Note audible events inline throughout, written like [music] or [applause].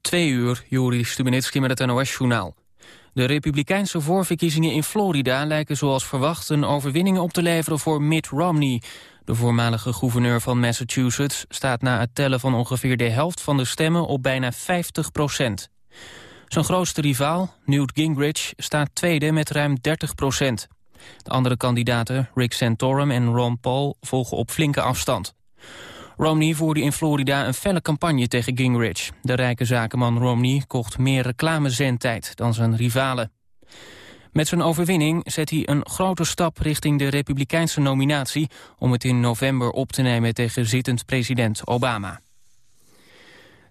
Twee uur, Juri Stubenitski met het NOS-journaal. De republikeinse voorverkiezingen in Florida lijken zoals verwacht... een overwinning op te leveren voor Mitt Romney. De voormalige gouverneur van Massachusetts staat na het tellen van ongeveer de helft van de stemmen op bijna 50 procent. Zijn grootste rivaal, Newt Gingrich, staat tweede met ruim 30 procent. De andere kandidaten, Rick Santorum en Ron Paul, volgen op flinke afstand. Romney voerde in Florida een felle campagne tegen Gingrich. De rijke zakenman Romney kocht meer reclamezendtijd dan zijn rivalen. Met zijn overwinning zet hij een grote stap richting de republikeinse nominatie... om het in november op te nemen tegen zittend president Obama.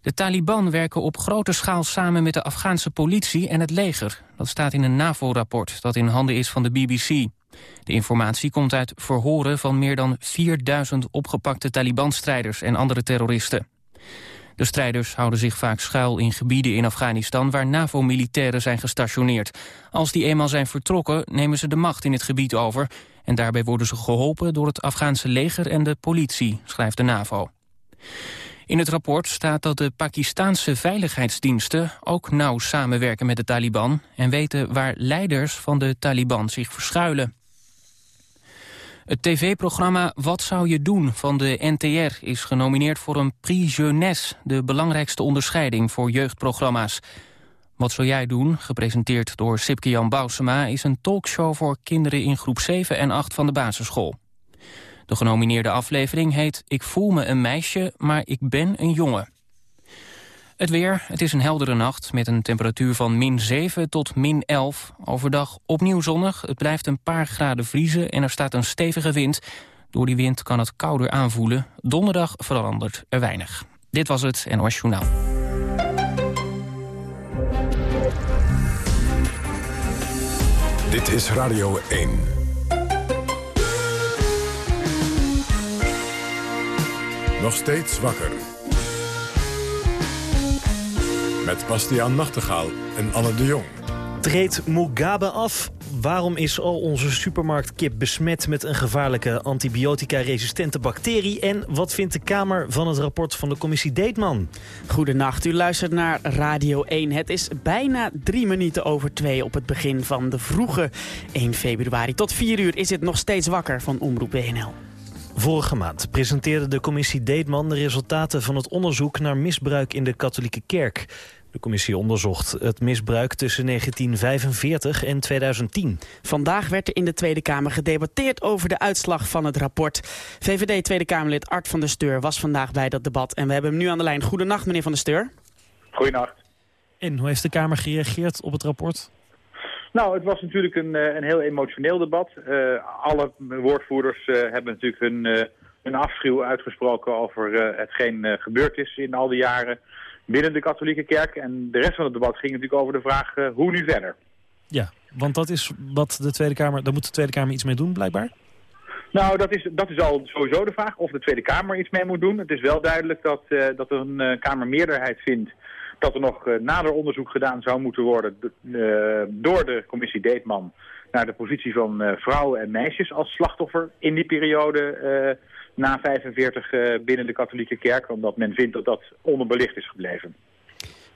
De Taliban werken op grote schaal samen met de Afghaanse politie en het leger. Dat staat in een NAVO-rapport dat in handen is van de BBC. De informatie komt uit verhoren van meer dan 4000 opgepakte Taliban-strijders en andere terroristen. De strijders houden zich vaak schuil in gebieden in Afghanistan waar NAVO-militairen zijn gestationeerd. Als die eenmaal zijn vertrokken nemen ze de macht in het gebied over en daarbij worden ze geholpen door het Afghaanse leger en de politie, schrijft de NAVO. In het rapport staat dat de Pakistaanse veiligheidsdiensten ook nauw samenwerken met de Taliban en weten waar leiders van de Taliban zich verschuilen. Het tv-programma Wat zou je doen van de NTR is genomineerd voor een Prix Jeunesse, de belangrijkste onderscheiding voor jeugdprogramma's. Wat zou jij doen, gepresenteerd door Sipke Jan Bousema, is een talkshow voor kinderen in groep 7 en 8 van de basisschool. De genomineerde aflevering heet Ik voel me een meisje, maar ik ben een jongen. Het weer, het is een heldere nacht met een temperatuur van min 7 tot min 11. Overdag opnieuw zonnig, het blijft een paar graden vriezen en er staat een stevige wind. Door die wind kan het kouder aanvoelen. Donderdag verandert er weinig. Dit was het NOS Journaal. Dit is Radio 1. Nog steeds wakker. Met Bastiaan Nachtegaal en Anne de Jong. Treedt Mugabe af? Waarom is al onze supermarktkip besmet met een gevaarlijke antibiotica-resistente bacterie? En wat vindt de Kamer van het rapport van de commissie Deetman? Goedenacht, u luistert naar Radio 1. Het is bijna drie minuten over twee op het begin van de vroege 1 februari. Tot vier uur is het nog steeds wakker van Omroep WNL. Vorige maand presenteerde de commissie Deetman de resultaten van het onderzoek naar misbruik in de katholieke kerk. De commissie onderzocht het misbruik tussen 1945 en 2010. Vandaag werd er in de Tweede Kamer gedebatteerd over de uitslag van het rapport. VVD Tweede Kamerlid Art van der Steur was vandaag bij dat debat. En we hebben hem nu aan de lijn. Goedenacht, meneer van der Steur. Goedenacht. En hoe heeft de Kamer gereageerd op het rapport? Nou, het was natuurlijk een, eh, een heel emotioneel debat. Uh, alle woordvoerders uh, hebben natuurlijk hun, uh, hun afschuw uitgesproken over hetgeen gebeurd is in al die jaren binnen de katholieke kerk. En de rest van het debat ging natuurlijk over de vraag hoe nu verder. Ja, want dat is wat de Tweede Kamer, daar moet de Tweede Kamer iets mee doen blijkbaar? Nou, dat is, dat is al sowieso de vraag of de Tweede Kamer iets mee moet doen. Het is wel duidelijk dat, dat er een Kamermeerderheid vindt dat er nog nader onderzoek gedaan zou moeten worden door de commissie Deetman naar de positie van vrouwen en meisjes als slachtoffer in die periode na 45 binnen de katholieke kerk, omdat men vindt dat dat onderbelicht is gebleven.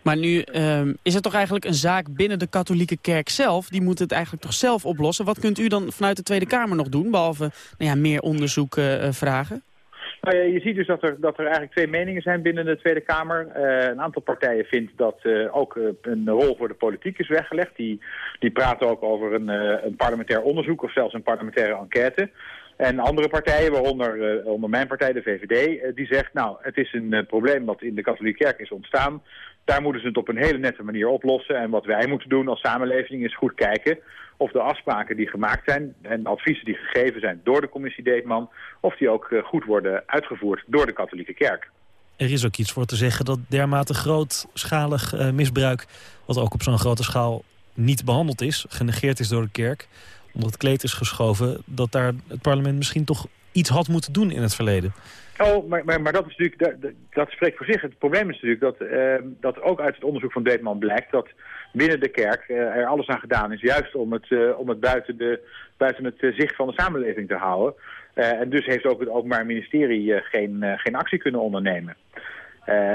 Maar nu um, is het toch eigenlijk een zaak binnen de katholieke kerk zelf. Die moet het eigenlijk toch zelf oplossen. Wat kunt u dan vanuit de Tweede Kamer nog doen, behalve nou ja, meer onderzoek uh, vragen? Nou ja, je ziet dus dat er, dat er eigenlijk twee meningen zijn binnen de Tweede Kamer. Uh, een aantal partijen vindt dat uh, ook een rol voor de politiek is weggelegd. Die, die praten ook over een, een parlementair onderzoek of zelfs een parlementaire enquête. En andere partijen, waaronder onder mijn partij, de VVD, die zegt... nou, het is een probleem wat in de katholieke kerk is ontstaan. Daar moeten ze het op een hele nette manier oplossen. En wat wij moeten doen als samenleving is goed kijken of de afspraken die gemaakt zijn en adviezen die gegeven zijn door de commissie Deetman, of die ook eh, goed worden uitgevoerd door de katholieke kerk. Er is ook iets voor te zeggen dat dermate grootschalig misbruik, wat ook op zo'n grote schaal niet behandeld is, genegeerd is door de kerk, onder het kleed is geschoven, dat daar het parlement misschien toch iets had moeten doen in het verleden. Oh, maar, maar, maar dat, is natuurlijk, dat, dat, spreekt voor zich. Het probleem is natuurlijk dat, uh, dat ook uit het onderzoek van Deetman blijkt... dat binnen de kerk uh, er alles aan gedaan is... juist om het, uh, om het buiten, de, buiten het zicht van de samenleving te houden. en dus heeft ook het Openbaar Ministerie geen, geen actie kunnen ondernemen.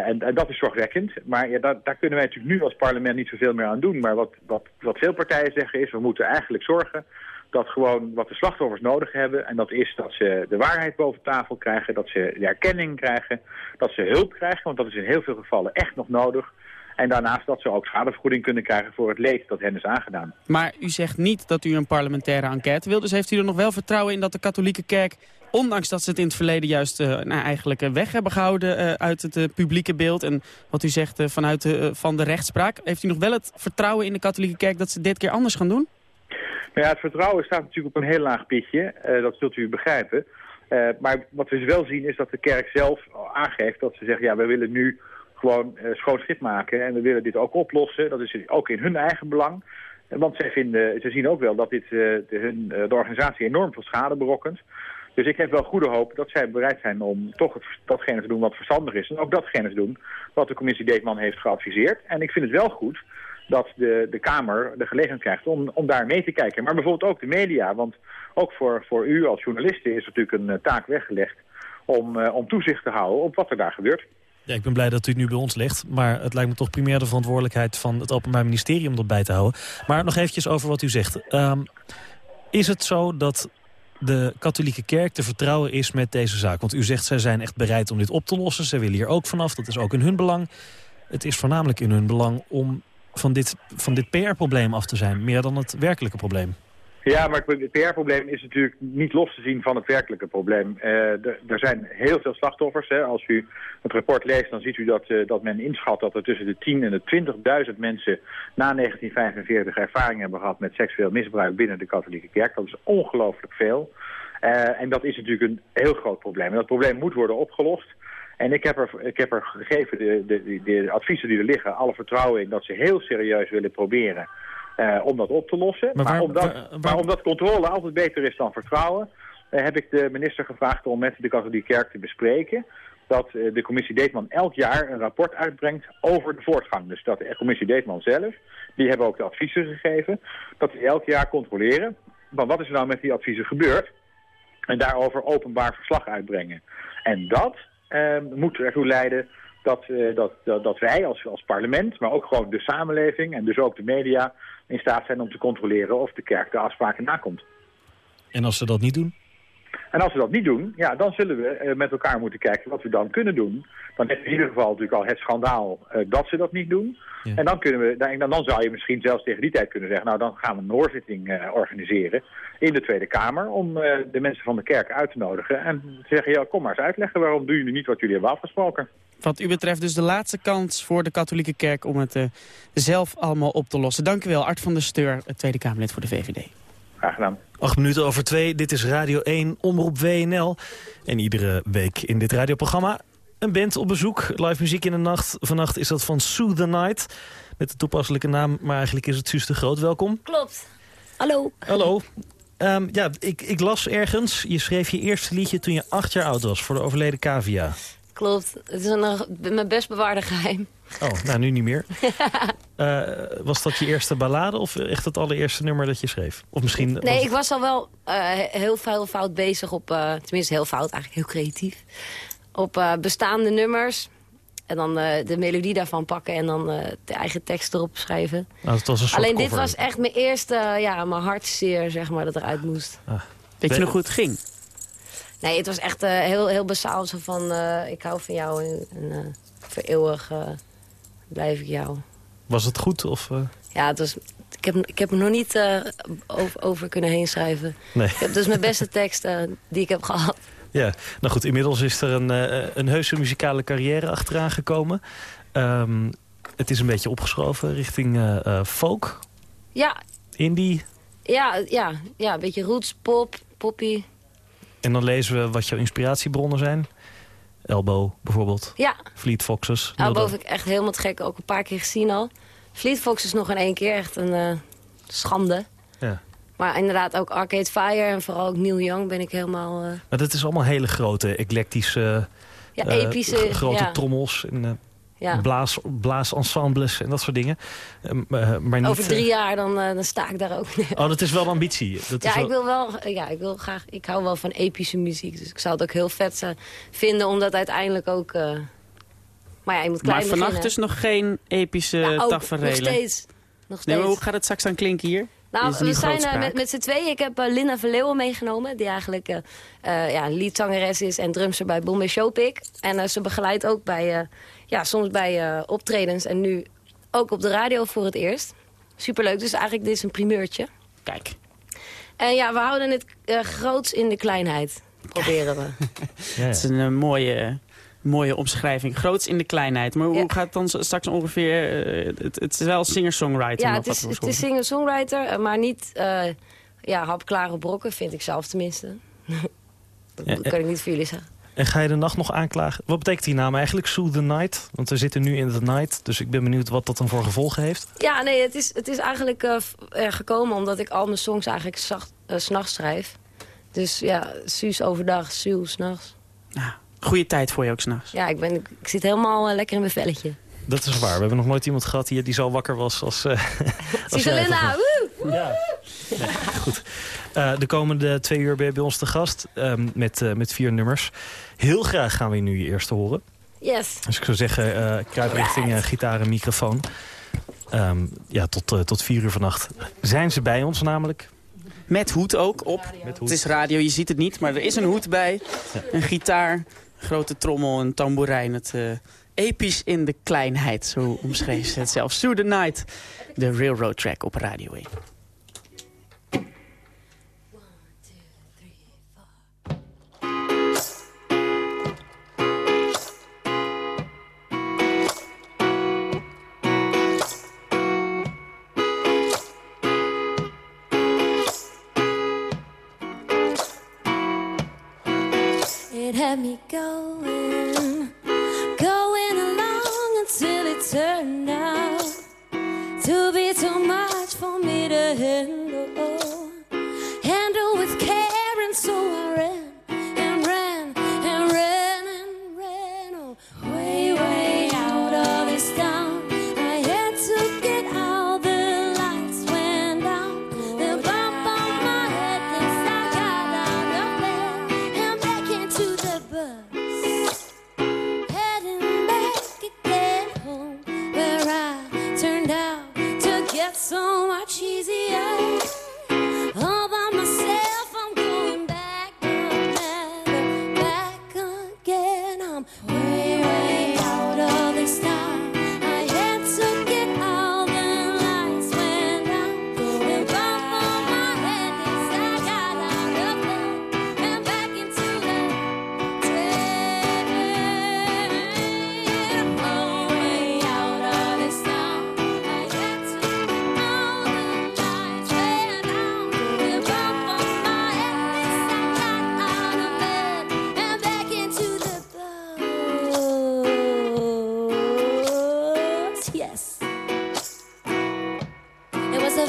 En, en, dat is zorgwekkend. Maar ja, daar, daar, kunnen wij natuurlijk nu als parlement niet zoveel meer aan doen. Maar wat, wat, wat veel partijen zeggen is, we moeten eigenlijk zorgen dat gewoon wat de slachtoffers nodig hebben... en dat is dat ze de waarheid boven tafel krijgen, dat ze de erkenning krijgen... dat ze hulp krijgen, want dat is in heel veel gevallen echt nog nodig... En daarnaast dat ze ook schadevergoeding kunnen krijgen voor het leed dat hen is aangedaan. Maar u zegt niet dat u een parlementaire enquête wil. Dus heeft u er nog wel vertrouwen in dat de katholieke kerk... ondanks dat ze het in het verleden juist uh, nou, eigenlijk uh, weg hebben gehouden... Uh, uit het publieke beeld en wat u zegt vanuit de, van de rechtspraak... heeft u nog wel het vertrouwen in de katholieke kerk dat ze dit keer anders gaan doen? Nou ja, het vertrouwen staat natuurlijk op een heel laag pitje. dat zult u begrijpen. maar wat we wel zien is dat de kerk zelf aangeeft dat ze zeggen... ja, we willen nu gewoon schoon schip maken. En we willen dit ook oplossen. Dat is ook in hun eigen belang. Want zij vinden, ze zien ook wel dat dit de, hun, de organisatie enorm veel schade berokkent. Dus ik heb wel goede hoop dat zij bereid zijn om toch datgene te doen wat verstandig is. En ook datgene te doen wat de commissie Deetman heeft geadviseerd. En ik vind het wel goed dat de, de Kamer de gelegenheid krijgt om, om daar mee te kijken. Maar bijvoorbeeld ook de media. Want ook voor, voor u als journalisten is natuurlijk een taak weggelegd om, om toezicht te houden op wat er daar gebeurt. Ja, ik ben blij dat u het nu bij ons legt. Maar het lijkt me toch primair de verantwoordelijkheid van het Openbaar Ministerie om dat bij te houden. Maar nog eventjes over wat u zegt. Um, is het zo dat de katholieke kerk te vertrouwen is met deze zaak? Want u zegt, zij zijn echt bereid om dit op te lossen. Zij willen hier ook vanaf, dat is ook in hun belang. Het is voornamelijk in hun belang om van dit, van dit PR-probleem af te zijn. Meer dan het werkelijke probleem. Ja, maar het PR-probleem is natuurlijk niet los te zien van het werkelijke probleem. Uh, er zijn heel veel slachtoffers. Hè. Als u het rapport leest, dan ziet u dat, uh, dat men inschat dat er tussen de 10 en de 20.000 mensen na 1945 ervaring hebben gehad met seksueel misbruik binnen de katholieke kerk. Dat is ongelooflijk veel. Uh, en dat is natuurlijk een heel groot probleem. En dat probleem moet worden opgelost. En ik heb er, ik heb er gegeven de, de, de adviezen die er liggen, alle vertrouwen in dat ze heel serieus willen proberen uh, om dat op te lossen. Maar, maar, omdat, waar, waar... maar, omdat, controle altijd beter is dan vertrouwen... Uh, heb ik de minister gevraagd om met de katholieke kerk te bespreken... dat uh, de commissie Deetman elk jaar een rapport uitbrengt over de voortgang. Dus dat de commissie Deetman zelf, die hebben ook de adviezen gegeven... dat die elk jaar controleren... Maar wat is er nou met die adviezen gebeurd? En daarover openbaar verslag uitbrengen. En dat moet ertoe leiden dat, uh, dat, dat, dat, wij als, als parlement, maar ook gewoon de samenleving en dus ook de media in staat zijn om te controleren of de kerk de afspraken nakomt. En als ze dat niet doen? En als we dat niet doen, ja, dan zullen we uh, met elkaar moeten kijken wat we dan kunnen doen. Dan is in ieder geval natuurlijk al het schandaal uh, dat ze dat niet doen. Ja. En dan, kunnen we, dan, dan zou je misschien zelfs tegen die tijd kunnen zeggen... nou, dan gaan we een hoorzitting uh, organiseren in de Tweede Kamer... om de mensen van de kerk uit te nodigen en te zeggen... ja, kom maar eens uitleggen waarom doen jullie niet wat jullie hebben afgesproken. Wat u betreft dus de laatste kans voor de katholieke kerk om het uh, zelf allemaal op te lossen. Dank u wel, Art van der Steur, Tweede Kamerlid voor de VVD. Graag gedaan. Acht minuten over twee, dit is Radio 1, Omroep WNL. En iedere week in dit radioprogramma een band op bezoek. Live muziek in de nacht. Vannacht is dat van Sue the Night. Met de toepasselijke naam, maar eigenlijk is het Suus de Groot. Welkom. Klopt. Hallo. Hallo. Um, ja, ik, ik las ergens, je schreef je eerste liedje toen je acht jaar oud was... voor de overleden cavia. Klopt. Het is een, mijn best bewaarde geheim. Oh, nou nu niet meer. uh, [laughs] was dat je eerste ballade of echt het allereerste nummer dat je schreef? Of misschien... Nee, was ik was al wel uh, heel veel fout bezig op... Uh, tenminste heel fout, eigenlijk heel creatief. Op bestaande nummers. En dan de melodie daarvan pakken en dan de eigen tekst erop schrijven. Nou, dat was een soort Alleen dit was echt mijn eerste, ja, mijn hartzeer, zeg maar, dat eruit moest. Ah. Weet je nog hoe het ging? Nee, het was echt uh, heel, heel basaal. Zo van, uh, ik hou van jou en, en uh, voor eeuwig blijf ik jou. Was het goed? Of, Ja, het was, ik, heb, ik heb er nog niet over, over, kunnen heen schrijven. Nee. Ik heb dus mijn beste tekst die ik heb gehad. Ja, nou goed, inmiddels is er een, een heuse muzikale carrière achteraan gekomen. Um, het is een beetje opgeschoven richting folk. Ja. Indie. Ja, ja, ja, een beetje roots, pop, poppy. En dan lezen we wat jouw inspiratiebronnen zijn. Elbow bijvoorbeeld. Ja. Fleet Foxes. Elbow vind ik echt helemaal te gek. Ook een paar keer gezien al. Fleet Foxes nog in één keer. Echt een uh, schande. Ja. Maar inderdaad ook Arcade Fire en vooral ook Neil Young ben ik helemaal... Uh... Maar dat is allemaal hele grote, eclectische... Ja, epische... Uh, grote ja. trommels en ja. blaas, blaasensembles en dat soort dingen. Uh, maar niet, Over drie jaar dan, uh, dan sta ik daar ook. oh, dat is wel ambitie. Dat ja, is wel... ik wil wel, ja, ik wil graag. Ik hou wel van epische muziek, dus ik zou het ook heel vet vinden om dat uiteindelijk ook uh, Maar ja, je moet klein Maar vannacht beginnen. dus nog geen epische Ja, ook, taferelen? Nog steeds. Nog Nee, steeds. maar hoe gaat het straks dan klinken hier? Nou, Is we zijn eh, met, met z'n tweeën. Ik heb eh, Linda Verleeuwen meegenomen. Die eigenlijk eh eh, ja, liedzangeres is en drumster bij Bombay Showpick. En eh, ze begeleidt ook bij, eh, ja, soms bij eh, optredens. En nu ook op de radio voor het eerst. Superleuk. Dus eigenlijk dit is een primeurtje. Kijk. En ja, we houden het eh, groots in de kleinheid. Proberen we. [laughs] Ja, Het is een eh, mooie, mooie omschrijving. Groots in de kleinheid. Maar hoe Ja. gaat het dan straks ongeveer... het, het is wel singer-songwriter ja, het wat is, het is singer-songwriter. Maar niet eh ja, hapklare brokken, vind ik zelf tenminste. [laughs] dat Ja, kan ik niet voor jullie zeggen. En ga je de nacht nog aanklagen? Wat betekent die naam eigenlijk? Soothe the Night? Want we zitten nu in the night. Dus ik ben benieuwd wat dat dan voor gevolgen heeft. Ja, nee, het is, het is eigenlijk eh, er gekomen omdat ik al mijn songs eigenlijk zacht- eh, 's s'nachts schrijf. Dus ja, Suus overdag, Suus s'nachts. Nou, goede tijd voor je ook s'nachts. Ja, ik, ben, ik, ik zit helemaal eh, lekker in mijn velletje. Dat is waar. We hebben nog nooit iemand gehad die, die zo wakker was als... eh, [laughs] als woe! Ja. Goed. Eh, de komende twee uur ben je bij ons te gast ehm, met, eh, met vier nummers. Heel graag gaan we nu je eerste horen. Yes. Dus ik zou zeggen, eh kruip richting eh, gitaar en microfoon. Ehm, ja, tot, tot vier uur vannacht zijn ze bij ons namelijk. Met hoed ook op. Met Het is radio, je ziet het niet, maar er is een hoed bij. Een gitaar, grote trommel, een tamboerijn. Het eh, episch in de kleinheid, zo omschreef ze het zelf. Sue the Night, de Railroad Track op Radio 1. go.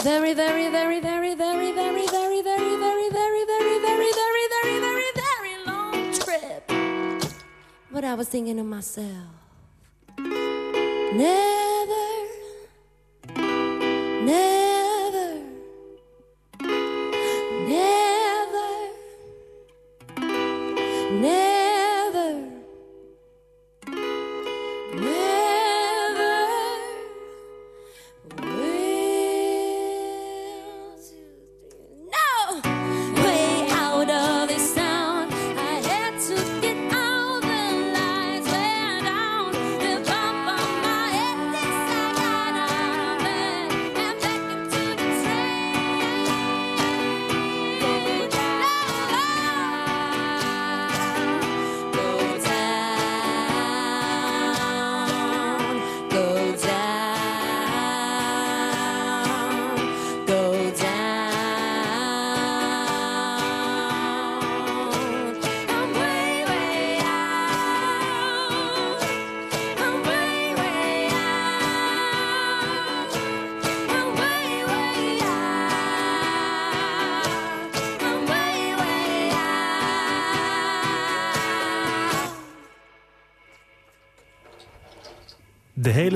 Very, very, very, very, very, very, very, very, very, very, very, very, very, very, very, very long trip. But I was thinking to myself, never,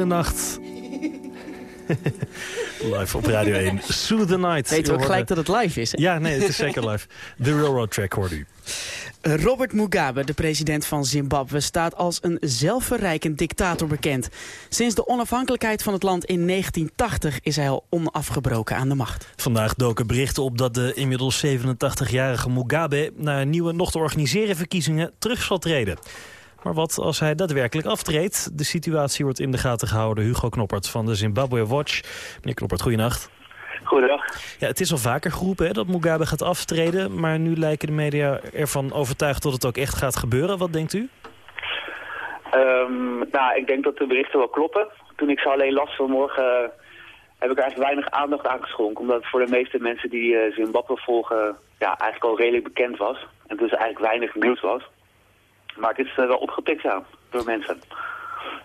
hele nacht. [laughs] Live op Radio 1. Soothe the Night. Weet je ook gelijk dat het live is, hè? Ja, nee, het is zeker live. De Railroad Track hoorde u. Robert Mugabe, de president van Zimbabwe, staat als een zelfverrijkend dictator bekend. Sinds de onafhankelijkheid van het land in 1980 is hij al onafgebroken aan de macht. Vandaag doken berichten op dat de inmiddels 87-jarige Mugabe... na nieuwe nog te organiseren verkiezingen terug zal treden. Maar wat als hij daadwerkelijk aftreedt? De situatie wordt in de gaten gehouden. Hugo Knoppert van de Zimbabwe Watch. Meneer Knoppert, goeienacht. Goedendag. Ja, het is al vaker geroepen hè, dat Mugabe gaat aftreden... maar nu lijken de media ervan overtuigd dat het ook echt gaat gebeuren. Wat denkt u? Um, nou, ik denk dat de berichten wel kloppen. Toen ik ze alleen las vanmorgen uh, heb ik er eigenlijk weinig aandacht aan geschonken. Omdat het voor de meeste mensen die uh, Zimbabwe volgen ja, eigenlijk al redelijk bekend was. En dus eigenlijk weinig nieuws was. Maar het is uh, wel opgepikt ja, door mensen.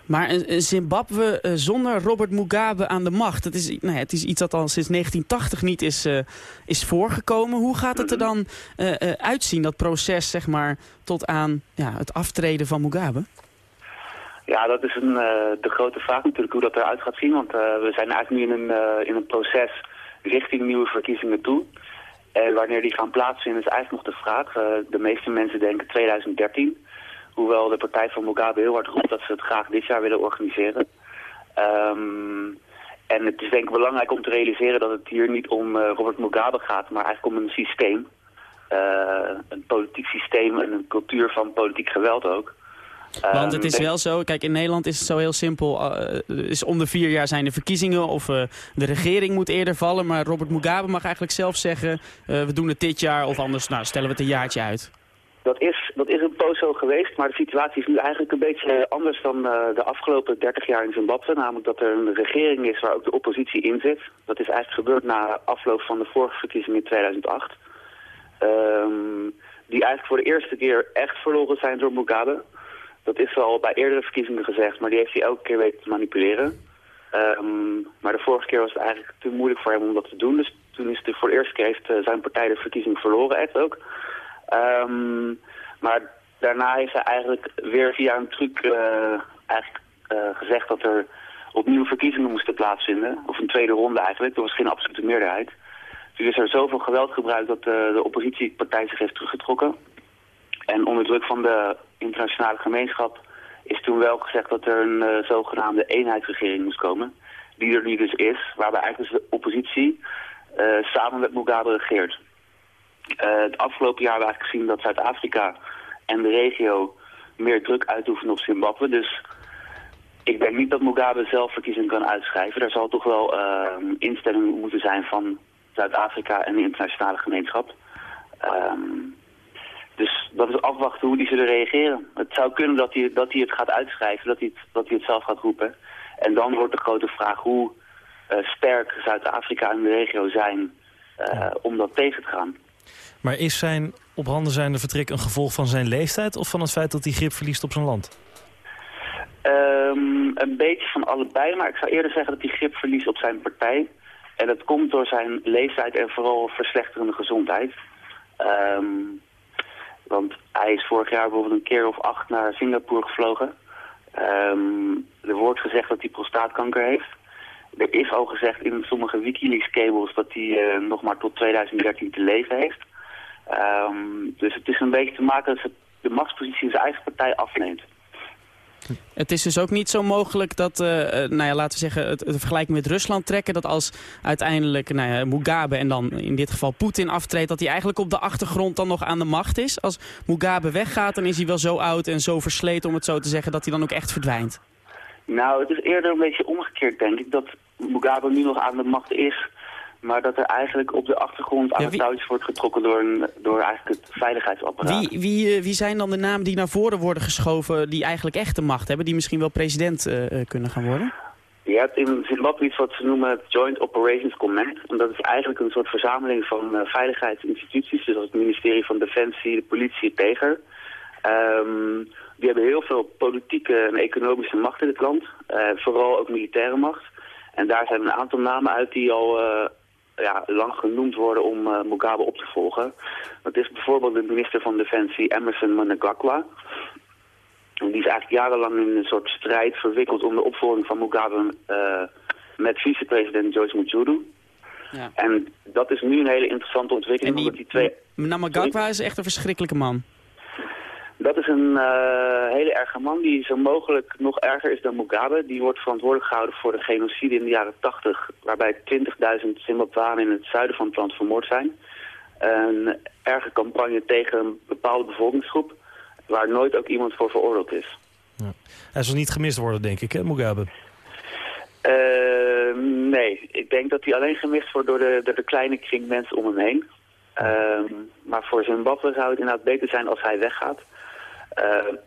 Maar een Zimbabwe uh, zonder Robert Mugabe aan de macht, het is, nou ja, het is iets dat al sinds 1980 niet is, uh, is voorgekomen. Hoe gaat het er dan uh, uitzien, dat proces, zeg maar, tot aan ja, het aftreden van Mugabe? Ja, dat is een, de grote vraag natuurlijk hoe dat eruit gaat zien. Want we zijn eigenlijk nu in een, in een proces richting nieuwe verkiezingen toe. En wanneer die gaan plaatsvinden is eigenlijk nog de vraag. de meeste mensen denken 2013. Hoewel de partij van Mugabe heel hard roept dat ze het graag dit jaar willen organiseren. Um, en het is denk ik belangrijk om te realiseren dat het hier niet om uh, Robert Mugabe gaat, maar eigenlijk om een systeem. Uh, een politiek systeem en een cultuur van politiek geweld ook. Want het is wel zo, kijk in Nederland is het zo heel simpel, uh, is om de vier jaar zijn de verkiezingen of uh, de regering moet eerder vallen. Maar Robert Mugabe mag eigenlijk zelf zeggen, uh, we doen het dit jaar of anders nou, stellen we het een jaartje uit. Dat is, dat is een poos zo geweest, maar de situatie is nu eigenlijk een beetje anders dan uh, de afgelopen 30 jaar in Zimbabwe. Namelijk dat er een regering is waar ook de oppositie in zit. Dat is eigenlijk gebeurd na afloop van de vorige verkiezingen in 2008. Um, die eigenlijk voor de eerste keer echt verloren zijn door Mugabe. Dat is al bij eerdere verkiezingen gezegd, maar die heeft hij elke keer weten te manipuleren. Um, maar de vorige keer was het eigenlijk te moeilijk voor hem om dat te doen. Dus toen is het voor de eerste keer heeft uh, zijn partij de verkiezing verloren, echt ook. Um, maar daarna heeft hij eigenlijk weer via een truc uh, eigenlijk, uh, gezegd dat er opnieuw verkiezingen moesten plaatsvinden. Of een tweede ronde eigenlijk. Er was geen absolute meerderheid. Dus is er zoveel geweld gebruikt dat de, de oppositiepartij zich heeft teruggetrokken. En onder druk van de internationale gemeenschap is toen wel gezegd dat er een zogenaamde eenheidsregering moest komen. Die er nu dus is, waarbij eigenlijk de oppositie samen met Mugabe regeert. Uh, het afgelopen jaar we eigenlijk gezien dat Zuid-Afrika en de regio meer druk uitoefenen op Zimbabwe. Dus ik denk niet dat Mugabe zelf verkiezingen kan uitschrijven. Er zal toch wel uh, instemming moeten zijn van Zuid-Afrika en de internationale gemeenschap. Um, dus dat is afwachten hoe die zullen reageren. Het zou kunnen dat hij, dat het gaat uitschrijven, dat hij het, dat hij het zelf gaat roepen. En dan wordt de grote vraag hoe uh, sterk Zuid-Afrika en de regio zijn uh, om dat tegen te gaan. Maar is zijn op handen zijnde vertrek een gevolg van zijn leeftijd... of van het feit dat hij grip verliest op zijn land? Um, een beetje van allebei, maar ik zou eerder zeggen dat hij grip verliest op zijn partij. En dat komt door zijn leeftijd en vooral verslechterende gezondheid. Um, want hij is vorig jaar bijvoorbeeld een keer of acht naar Singapore gevlogen. Um, er wordt gezegd dat hij prostaatkanker heeft. Er is al gezegd in sommige Wikileaks-cables dat hij uh, nog maar tot 2013 te leven heeft. Um, dus het is een beetje te maken dat de machtspositie in zijn eigen partij afneemt. Het is dus ook niet zo mogelijk dat, uh, nou ja, laten we zeggen, het, het vergelijking met Rusland trekken. Dat als uiteindelijk nou ja, Mugabe en dan in dit geval Poetin aftreedt, dat hij eigenlijk op de achtergrond dan nog aan de macht is. Als Mugabe weggaat, dan is hij wel zo oud en zo versleten, om het zo te zeggen, dat hij dan ook echt verdwijnt. Nou, het is eerder een beetje omgekeerd, denk ik, dat Mugabe nu nog aan de macht is. Maar dat er eigenlijk op de achtergrond aan ja, wie... het touwtje wordt getrokken door, een, door eigenlijk het veiligheidsapparaat. Wie, wie, wie zijn dan de namen die naar voren worden geschoven die eigenlijk echt de macht hebben? Die misschien wel president uh, kunnen gaan worden? Je hebt in Zimbabwe iets wat ze noemen het Joint Operations Command. En dat is eigenlijk een soort verzameling van uh, veiligheidsinstituties. Dus het ministerie van Defensie, de politie, het leger. Um, die hebben heel veel politieke en economische macht in het land. Uh, vooral ook militaire macht. En daar zijn een aantal namen uit die al uh, ja, lang genoemd worden om uh, Mugabe op te volgen. Dat is bijvoorbeeld de minister van Defensie Emerson Mnangagwa. Die is eigenlijk jarenlang in een soort strijd verwikkeld om de opvolging van Mugabe uh, met vicepresident Joyce Mujuru. Ja. En dat is nu een hele interessante ontwikkeling. En die, omdat die twee... Mnangagwa is echt een verschrikkelijke man. Dat is een uh, hele erge man die zo mogelijk nog erger is dan Mugabe. Die wordt verantwoordelijk gehouden voor de genocide in de jaren 80... waarbij 20.000 Zimbabwanen in het zuiden van het land vermoord zijn. Een erge campagne tegen een bepaalde bevolkingsgroep... waar nooit ook iemand voor veroordeeld is. Ja. Hij zal niet gemist worden, denk ik, hè, Mugabe? Uh, nee, ik denk dat hij alleen gemist wordt door de, door de kleine kring mensen om hem heen. Uh, maar voor Zimbabwe zou het inderdaad beter zijn als hij weggaat. Uh,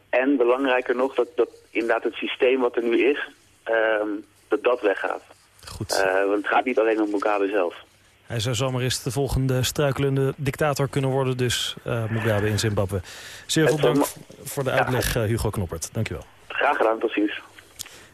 en belangrijker nog, dat, dat inderdaad het systeem wat er nu is, uh, dat dat weggaat. Goed. Uh, want het gaat niet alleen om Mugabe zelf. Hij zou zomaar eens de volgende struikelende dictator kunnen worden, dus uh, Mugabe in Zimbabwe. Zeer veel dank voor de uitleg. Hugo Knoppert. Dankjewel. Graag gedaan, tot ziens.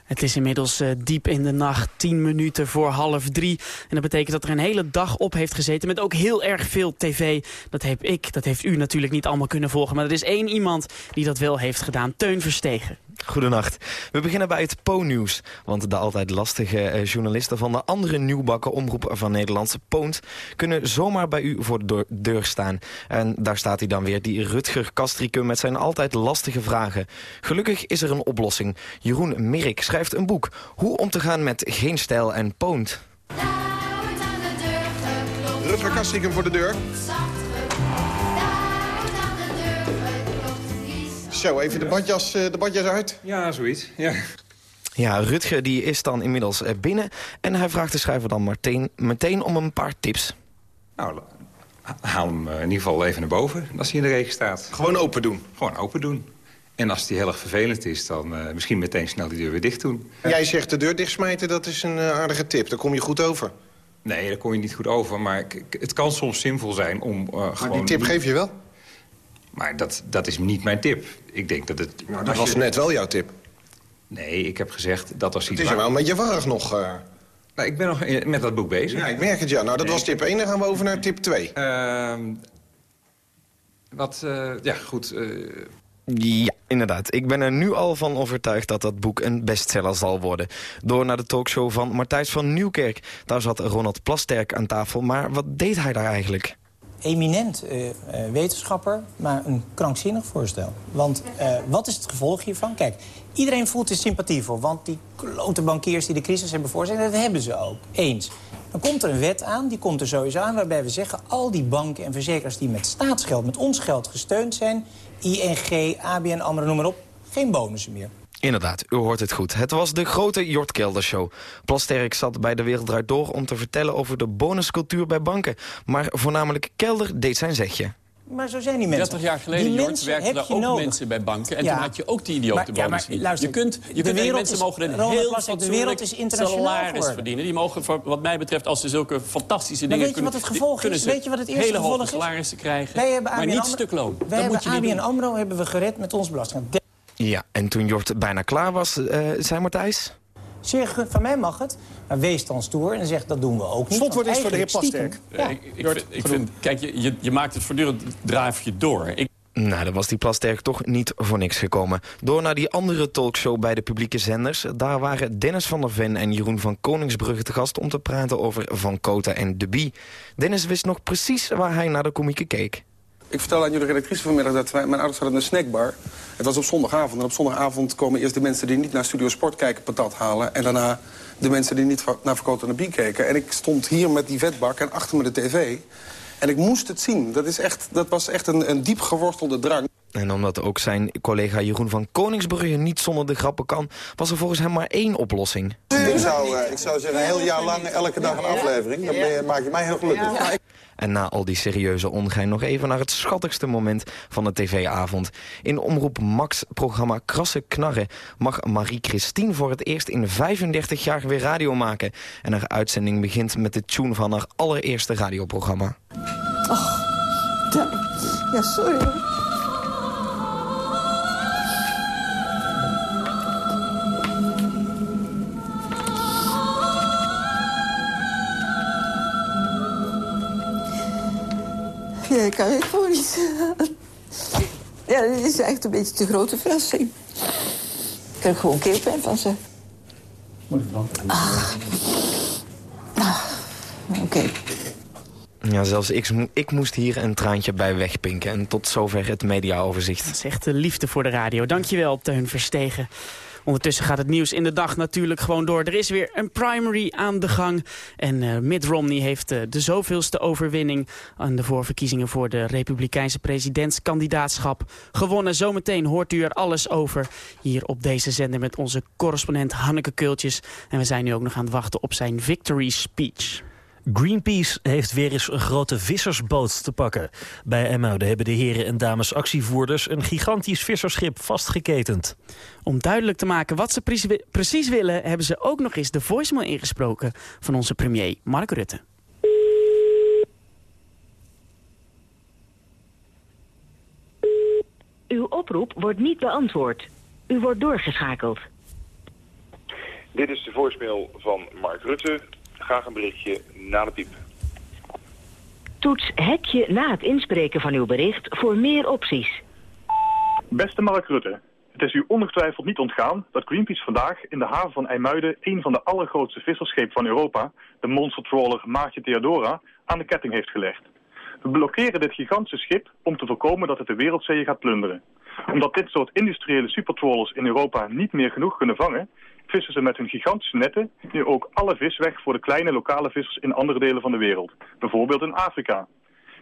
Het is inmiddels uh, diep in de nacht, 10 minuten voor half drie. En dat betekent dat er een hele dag op heeft gezeten met ook heel erg veel tv. Dat heb ik, dat heeft u natuurlijk niet allemaal kunnen volgen. Maar er is één iemand die dat wel heeft gedaan, Teun Verstegen. Goedenacht. We beginnen bij het Po-nieuws. Want de altijd lastige eh, journalisten van de andere nieuwbakken omroep van Nederlandse Poont... kunnen zomaar bij u voor de deur staan. En daar staat hij dan weer, die Rutger Kastricum met zijn altijd lastige vragen. Gelukkig is er een oplossing. Jeroen Mirik schrijft een boek. Hoe om te gaan met geen stijl en Poont. Rutger Kastricum voor de deur. Zo, even de badjas, de badjas uit. Ja, zoiets. Ja. Ja, Rutger die is dan inmiddels binnen. En hij vraagt de schrijver dan meteen, meteen om een paar tips. Nou, haal hem in ieder geval even naar boven als hij in de regen staat. Gewoon open doen? Gewoon open doen. En als die heel erg vervelend is, dan uh, misschien meteen snel die deur weer dicht doen. Jij zegt de deur dichtsmijten, dat is een uh, aardige tip. Daar kom je goed over. Nee, daar kom je niet goed over. Maar het kan soms zinvol zijn om uh, maar gewoon... die tip geef je wel? Maar dat, dat is niet mijn tip. Ik denk dat het... Nou, dat was je... net wel jouw tip. Nee, ik heb gezegd dat als iets... Het is er wel een beetje warrig nog. Uh... Nou, ik ben nog met dat boek bezig. Ja, ik merk het, ja. Nou, dat nee. was tip 1. Dan gaan we over naar tip 2. Uh, wat, uh, ja, goed... Ja, inderdaad. Ik ben er nu al van overtuigd dat dat boek een bestseller zal worden. Door naar de talkshow van Martijs van Nieuwkerk. Daar zat Ronald Plasterk aan tafel, maar wat deed hij daar eigenlijk? Eminent uh, uh, wetenschapper, maar een krankzinnig voorstel. Want uh, wat is het gevolg hiervan? Kijk, iedereen voelt er sympathie voor. Want die klote bankiers die de crisis hebben veroorzaakt, dat hebben ze ook. Eens. Dan komt er een wet aan, die komt er sowieso aan... waarbij we zeggen, al die banken en verzekeraars die met staatsgeld... met ons geld gesteund zijn, ING, ABN AMRO, noem maar op... geen bonussen meer. Inderdaad, u hoort het goed. Het was de grote Jort Kelder Show. Plasterk zat bij De Wereld Draait Door om te vertellen over de bonuscultuur bij banken. Maar voornamelijk Kelder deed zijn zegje. Maar zo zijn die mensen. 30 jaar geleden, die Jort, werkten er ook nodig. mensen bij banken. En ja. toen had je ook die idiote maar, bonus ja, maar, luister, Je kunt, je de kunt wereld mensen is, mogen een Ronald heel de wereld is internationaal salaris geworden. verdienen. Die mogen, voor, wat mij betreft, als ze zulke fantastische maar dingen weet je wat het kunnen... gevolg kunnen is? ze Weet je wat het eerste hele gevolg hoge is? salarissen krijgen, Wij hebben maar niet AMRO- stukloon. Wij Dat hebben moet je niet ABN. AMRO hebben we gered met onze belasting. Ja, en toen Jort bijna klaar was, uh, zei Martijs... Zeg, van mij mag het, maar wees dan stoer en zeg dat doen we ook niet. Slotwoord is voor de heer Plasterk. Ja. Ik, ik, vind, ik vind, kijk, je, je, je maakt het voortdurend draafje door. Ik, Nou, dan was die Plasterk toch niet voor niks gekomen. Door naar die andere talkshow bij de publieke zenders. Daar waren Dennis van der Ven en Jeroen van Koningsbrugge te gast... om te praten over Van Koten en De Bie. Dennis wist nog precies waar hij naar de komieken keek. Ik vertelde aan jullie redactrice vanmiddag dat wij, mijn ouders hadden een snackbar. Het was op zondagavond. En op zondagavond komen eerst de mensen die niet naar Studio Sport kijken patat halen. En daarna de mensen die niet naar Verkoten en de Bie keken. En ik stond hier met die vetbak en achter me de tv. En ik moest het zien. Dat, is echt, dat was echt een, een diep gewortelde drang. En omdat ook zijn collega Jeroen van Koningsbrugge niet zonder de grappen kan... was er volgens hem maar één oplossing. Ik zou, uh, ik zou zeggen, een heel jaar lang elke dag een aflevering. Dan ben je, maak je mij heel gelukkig. En na al die serieuze ongein nog even naar het schattigste moment van de tv-avond. In Omroep Max programma Krasse Knarren mag Marie-Christine voor het eerst in 35 jaar weer radio maken. En haar uitzending begint met de tune van haar allereerste radioprogramma. Oh, ja, sorry kan het gewoon niet. Ja, dit is echt een beetje te grote verrassing. Ik heb gewoon keelpijn van ze. Moet ik dan? Ah. Ah. Oké. Okay. Ja, zelfs ik, ik moest hier een traantje bij wegpinken. En tot zover het mediaoverzicht. Dat is echt de liefde voor de radio. Dankjewel, Teun Verstegen. Ondertussen gaat het nieuws in de dag natuurlijk gewoon door. Er is weer een primary aan de gang. En eh, Mitt Romney heeft eh, de zoveelste overwinning... aan de voorverkiezingen voor de Republikeinse presidentskandidaatschap gewonnen. Zometeen hoort u er alles over hier op deze zender... met onze correspondent Hanneke Kultjes. En we zijn nu ook nog aan het wachten op zijn victory speech. Greenpeace heeft weer eens een grote vissersboot te pakken. Bij Emmuiden hebben de heren en dames actievoerders... een gigantisch visserschip vastgeketend. Om duidelijk te maken wat ze precies, precies willen... hebben ze ook nog eens de voicemail ingesproken van onze premier Mark Rutte. Uw oproep wordt niet beantwoord. U wordt doorgeschakeld. Dit is de voicemail van Mark Rutte. Graag een berichtje na de piep. Toets hekje na het inspreken van uw bericht voor meer opties. Beste Mark Rutte, het is u ongetwijfeld niet ontgaan dat Greenpeace vandaag in de haven van IJmuiden een van de allergrootste vissersschepen van Europa, de monstertrawler Maartje Theodora, aan de ketting heeft gelegd. We blokkeren dit gigantische schip om te voorkomen dat het de wereldzeeën gaat plunderen. Omdat dit soort industriële supertrawlers in Europa niet meer genoeg kunnen vangen, vissen ze met hun gigantische netten nu ook alle vis weg voor de kleine lokale vissers in andere delen van de wereld, bijvoorbeeld in Afrika.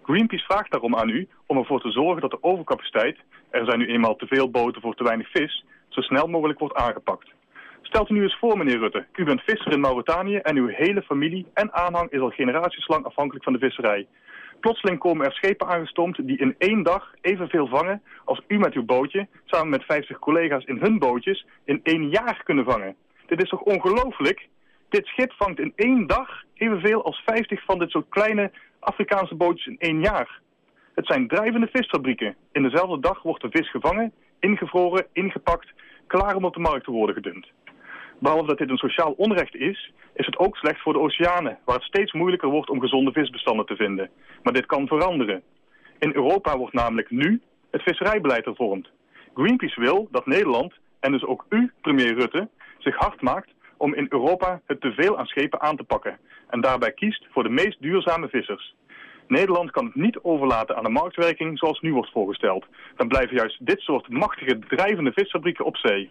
Greenpeace vraagt daarom aan u om ervoor te zorgen dat de overcapaciteit, er zijn nu eenmaal te veel boten voor te weinig vis, zo snel mogelijk wordt aangepakt. Stelt u nu eens voor, meneer Rutte, u bent visser in Mauritanië en uw hele familie en aanhang is al generaties lang afhankelijk van de visserij. Plotseling komen er schepen aangestomd die in één dag evenveel vangen als u met uw bootje, samen met 50 collega's in hun bootjes, in één jaar kunnen vangen. Dit is toch ongelooflijk? Dit schip vangt in één dag evenveel als 50 van dit soort kleine Afrikaanse bootjes in één jaar. Het zijn drijvende visfabrieken. In dezelfde dag wordt de vis gevangen, ingevroren, ingepakt, klaar om op de markt te worden gedumpt. Behalve dat dit een sociaal onrecht is, is het ook slecht voor de oceanen, waar het steeds moeilijker wordt om gezonde visbestanden te vinden. Maar dit kan veranderen. In Europa wordt namelijk nu het visserijbeleid hervormd. Greenpeace wil dat Nederland, en dus ook u, premier Rutte, zich hard maakt om in Europa het teveel aan schepen aan te pakken en daarbij kiest voor de meest duurzame vissers. Nederland kan het niet overlaten aan de marktwerking zoals nu wordt voorgesteld. Dan blijven juist dit soort machtige drijvende visfabrieken op zee.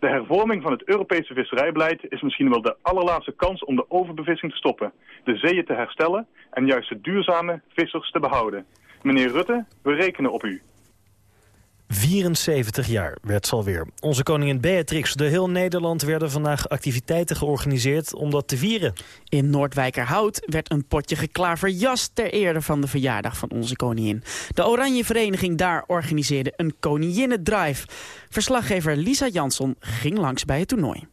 De hervorming van het Europese visserijbeleid is misschien wel de allerlaatste kans om de overbevissing te stoppen, de zeeën te herstellen en juist de duurzame vissers te behouden. Meneer Rutte, we rekenen op u. 74 jaar werd ze alweer. Onze koningin Beatrix, door heel Nederland werden vandaag activiteiten georganiseerd om dat te vieren. In Noordwijkerhout werd een potje geklaverjast ter ere van de verjaardag van onze koningin. De Oranje Vereniging daar organiseerde een koninginnendrive. Verslaggever Lisa Jansson ging langs bij het toernooi.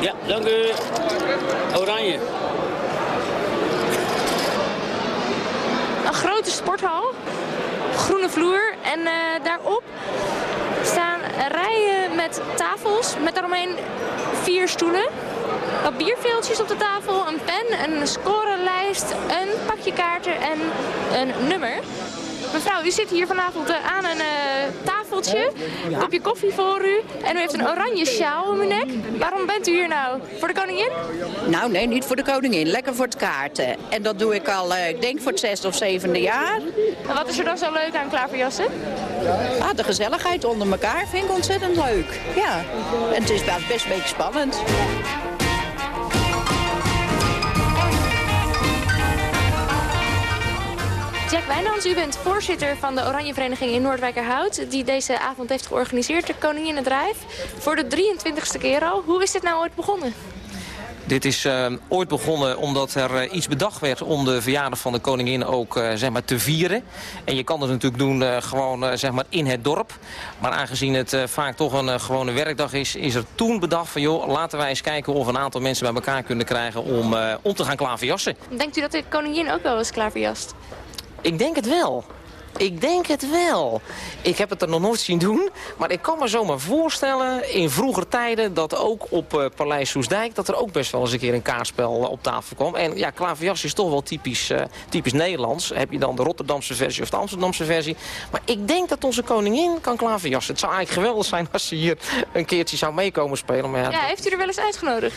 Ja, dank u. Oranje. Een grote sporthal, groene vloer en eh, daarop staan rijen met tafels met daaromheen vier stoelen. Wat bierveeltjes op de tafel, een pen, een scorelijst, een pakje kaarten en een nummer. Mevrouw, u zit hier vanavond eh, aan een eh, tafeltje, een kopje koffie voor u en u heeft een oranje sjaal om uw nek. Waarom bent u hier nou? Voor de koningin? Nou, nee, niet voor de koningin. Lekker voor het kaarten. En dat doe ik al, eh, ik denk voor het zesde of zevende jaar. En wat is er dan zo leuk aan klaverjassen? Ah, de gezelligheid onder elkaar vind ik ontzettend leuk. Ja, en het is best een beetje spannend. Jack Wijnands, u bent voorzitter van de Oranje Vereniging in Noordwijkerhout... die deze avond heeft georganiseerd, de Koninginnendrive. Voor de 23ste keer al. Hoe is dit nou ooit begonnen? Dit is uh, ooit begonnen omdat er uh, iets bedacht werd om de verjaardag van de koningin ook uh, zeg maar te vieren. En je kan het natuurlijk doen gewoon zeg maar in het dorp. Maar aangezien het vaak toch een gewone werkdag is, is er toen bedacht van joh, laten wij eens kijken of een aantal mensen bij elkaar kunnen krijgen om, om te gaan klaverjassen. Denkt u dat de koningin ook wel eens klaverjast? Ik denk het wel. Ik denk het wel. Ik heb het er nog nooit zien doen. Maar ik kan me zomaar voorstellen in vroeger tijden... dat ook op uh, Paleis Soesdijk... dat er ook best wel eens een keer een kaartspel uh, op tafel kwam. En ja, klaverjas is toch wel typisch, uh, typisch Nederlands. Heb je dan de Rotterdamse versie of de Amsterdamse versie. Maar ik denk dat onze koningin kan klaverjassen. Het zou eigenlijk geweldig zijn als ze hier een keertje zou meekomen spelen. Maar ja, ja, heeft u er wel eens uitgenodigd?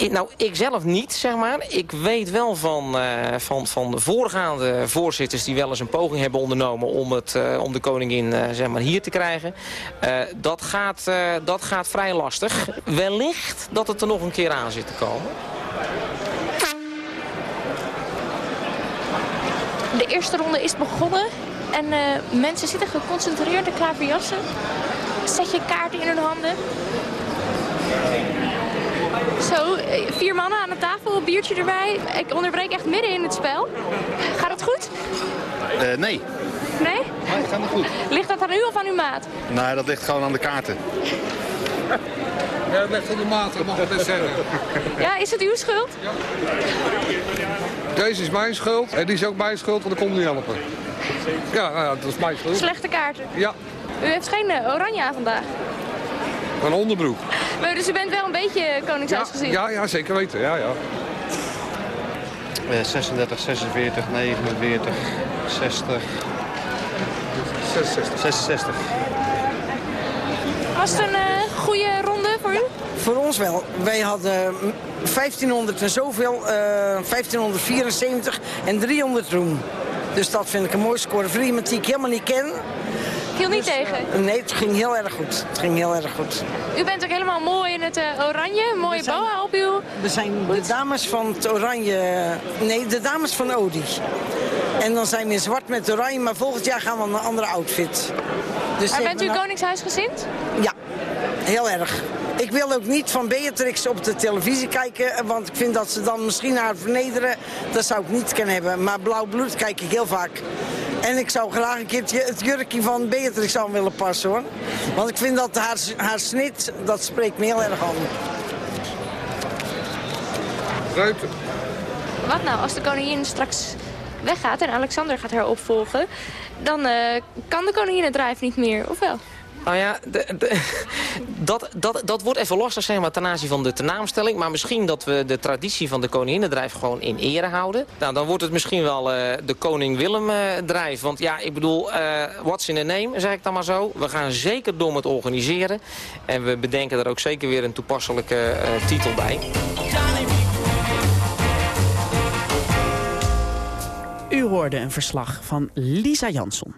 Ik, nou, ik zelf niet, zeg maar. Ik weet wel van, uh, van, van de voorgaande voorzitters... die wel eens een poging hebben ondernomen om, het, uh, om de koningin uh, zeg maar hier te krijgen. dat, gaat, dat gaat vrij lastig. Wellicht dat het er nog een keer aan zit te komen. De eerste ronde is begonnen. En mensen zitten geconcentreerd de klaverjassen. Zet je kaarten in hun handen. Zo, vier mannen aan de tafel, een biertje erbij. Ik onderbreek echt midden in het spel. Gaat het goed? Uh, nee. Nee? Nee, het gaat niet goed. Ligt dat aan u of aan uw maat? Nee, dat ligt gewoon aan de kaarten. Ja, dat ligt aan de maat, dat mag ik best zeggen. Ja, is het uw schuld? Ja. Deze is mijn schuld en die is ook mijn schuld, want ik kon niet helpen. Ja, nou ja, dat is mijn schuld. Slechte kaarten? Ja. U heeft geen uh, oranje aan vandaag? Een onderbroek. Maar dus u bent wel een beetje koningshuis ja, gezien? Ja, ja, zeker weten. Ja, ja. Uh, 36, 46, 49, 60. 66. 66. Was het een uh, goede ronde voor u? Voor ons wel. Wij hadden 1500 en zoveel, uh, 1574 en 300 roem. Dus dat vind ik een mooi score voor iemand die ik helemaal niet ken. Viel niet dus, tegen? Nee, het ging heel erg goed. Het ging heel erg goed. U bent ook helemaal mooi in het uh, oranje. Mooie zijn, boa op uw... We zijn de dames van het oranje... Nee, de dames van Odi. En dan zijn we in zwart met oranje, maar volgend jaar gaan we een andere outfit. Dus maar bent u nou... koningshuisgezind? Ja, heel erg. Ik wil ook niet van Beatrix op de televisie kijken, want ik vind dat ze dan misschien haar vernederen. Dat zou ik niet kunnen hebben. Maar blauw bloed kijk ik heel vaak. En ik zou graag een keertje het jurkje van Beatrix aan willen passen hoor. Want ik vind dat haar, haar snit, dat spreekt me heel erg aan. Ruiten. Wat nou, als de koningin straks weggaat en Alexander gaat haar opvolgen... dan uh, kan de koningin het drijf niet meer, of wel? Nou ja, [laughs] dat, dat, dat wordt even lastig zeg maar, ten aanzien van de tenaamstelling. Maar misschien dat we de traditie van de koninginnendrijf gewoon in ere houden. Nou, dan wordt het misschien wel uh, de koning Willem uh, drijf. Want ja, ik bedoel, uh, what's in the name, zeg ik dan maar zo. We gaan zeker door met organiseren. En we bedenken er ook zeker weer een toepasselijke titel bij. U hoorde een verslag van Lisa Jansson.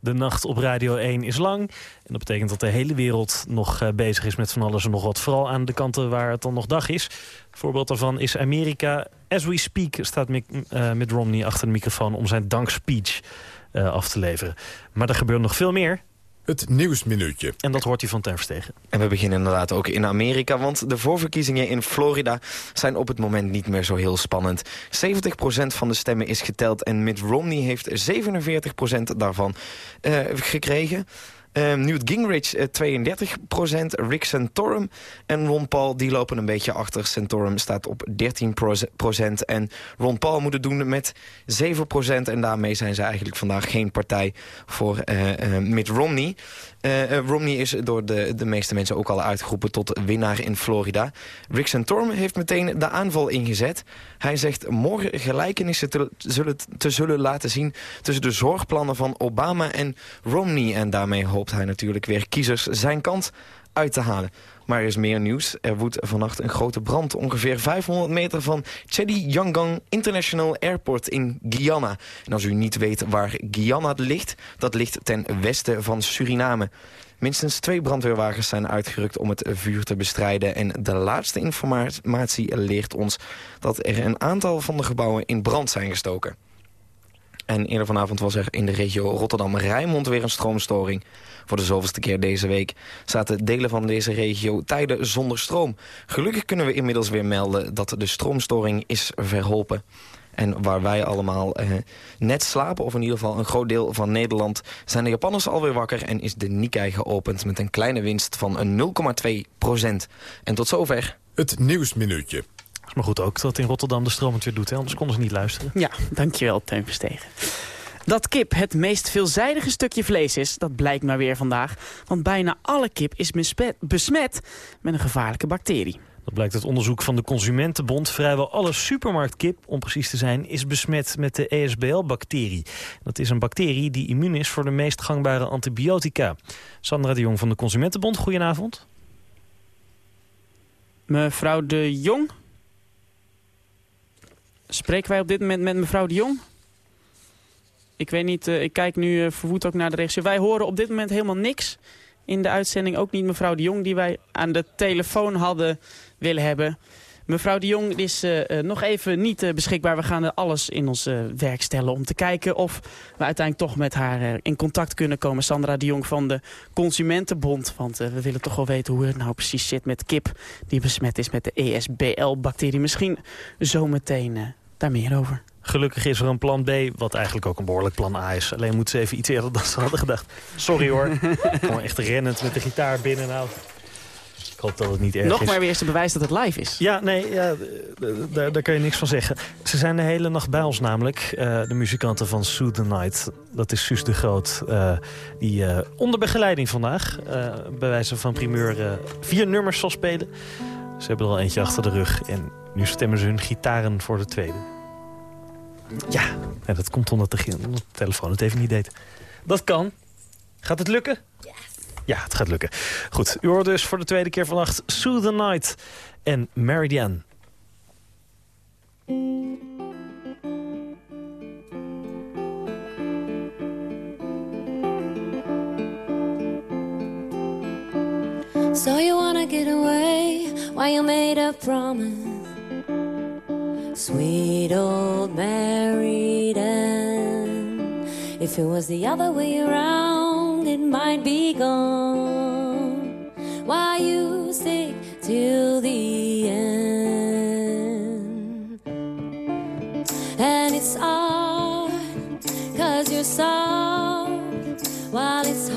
De nacht op Radio 1 is lang. En dat betekent dat de hele wereld nog uh, bezig is met van alles en nog wat. Vooral aan de kanten waar het dan nog dag is. Voorbeeld daarvan is Amerika. As we speak staat uh, Mitt Romney achter de microfoon om zijn dankspeech uh, af te leveren. Maar er gebeurt nog veel meer. Het Nieuwsminuutje. En dat hoort hij van Terverstegen. En we beginnen inderdaad ook in Amerika, want de voorverkiezingen in Florida zijn op het moment niet meer zo heel spannend. 70% van de stemmen is geteld en Mitt Romney heeft 47% daarvan uh, gekregen. Uh, Newt Gingrich uh, 32% Rick Santorum en Ron Paul die lopen een beetje achter. Santorum staat op 13% en Ron Paul moet het doen met 7% en daarmee zijn ze eigenlijk vandaag geen partij voor uh, Mitt Romney. Romney is door de, de meeste mensen ook al uitgeroepen tot winnaar in Florida. Rick Santorum heeft meteen de aanval ingezet. Hij zegt morgen gelijkenissen te zullen, te zullen laten zien tussen de zorgplannen van Obama en Romney en daarmee hoopt hij natuurlijk weer kiezers zijn kant uit te halen. Maar er is meer nieuws. Er woedt vannacht een grote brand ongeveer 500 meter van Chedi Yangon International Airport in Guyana. En als u niet weet waar Guyana ligt, dat ligt ten westen van Suriname. Minstens twee brandweerwagens zijn uitgerukt om het vuur te bestrijden. En de laatste informatie leert ons dat er een aantal van de gebouwen in brand zijn gestoken. En eerder vanavond was er in de regio Rotterdam-Rijnmond weer een stroomstoring. Voor de zoveelste keer deze week zaten delen van deze regio tijden zonder stroom. Gelukkig kunnen we inmiddels weer melden dat de stroomstoring is verholpen. En waar wij allemaal eh, net slapen, of in ieder geval een groot deel van Nederland... zijn de Japanners alweer wakker en is de Nikkei geopend... met een kleine winst van een 0,2 procent. En tot zover... Het Nieuwsminuutje. Is maar goed ook dat in Rotterdam de stroom het weer doet, hè? anders konden ze niet luisteren. Ja, dankjewel, Teun Verstegen. Dat kip het meest veelzijdige stukje vlees is, dat blijkt maar weer vandaag. Want bijna alle kip is besmet, met een gevaarlijke bacterie. Dat blijkt uit onderzoek van de Consumentenbond. Vrijwel alle supermarktkip, om precies te zijn, is besmet met de ESBL-bacterie. Dat is een bacterie die immuun is voor de meest gangbare antibiotica. Sandra de Jong van de Consumentenbond, goedenavond. Mevrouw de Jong? Spreken wij op dit moment met mevrouw de Jong? Ik weet niet, eh, ik kijk nu uh, verwoed ook naar de regisseur. Wij horen op dit moment helemaal niks in de uitzending. Ook niet mevrouw de Jong die wij aan de telefoon hadden willen hebben. Mevrouw de Jong is uh, uh, nog even niet uh, beschikbaar. We gaan alles in ons werk stellen om te kijken of we uiteindelijk toch met haar in contact kunnen komen. Sandra de Jong van de Consumentenbond. Want we willen toch wel weten hoe het nou precies zit met kip die besmet is met de ESBL-bacterie. Misschien zometeen daar meer over. Gelukkig is er een plan B, wat eigenlijk ook een behoorlijk plan A is. Alleen moeten ze even iets eerder dan ze hadden gedacht. Sorry hoor, [laughs] gewoon echt rennend met de gitaar binnen. Nou, ik hoop dat het niet erg Nog is. maar weer eens te bewijs dat het live is. Ja, nee, ja, daar, daar kan je niks van zeggen. Ze zijn de hele nacht bij ons namelijk. Uh, de muzikanten van Soothe the Night. Dat is Suus de Groot. Uh, die uh, onder begeleiding vandaag, bij wijze van primeur, vier nummers zal spelen. Ze hebben er al eentje achter de rug. En nu stemmen ze hun gitaren voor de tweede. Ja, ja dat komt omdat de, omdat de telefoon het even niet deed. Dat kan. Gaat het lukken? Ja, het gaat lukken. Goed, u hoort dus voor de tweede keer vannacht Soothe the Night en Meridian. So you wanna get away while you made a promise Sweet old married Anne If it was the other way around It might be gone. Why you stick till the end? And it's odd Cause you're soft While it's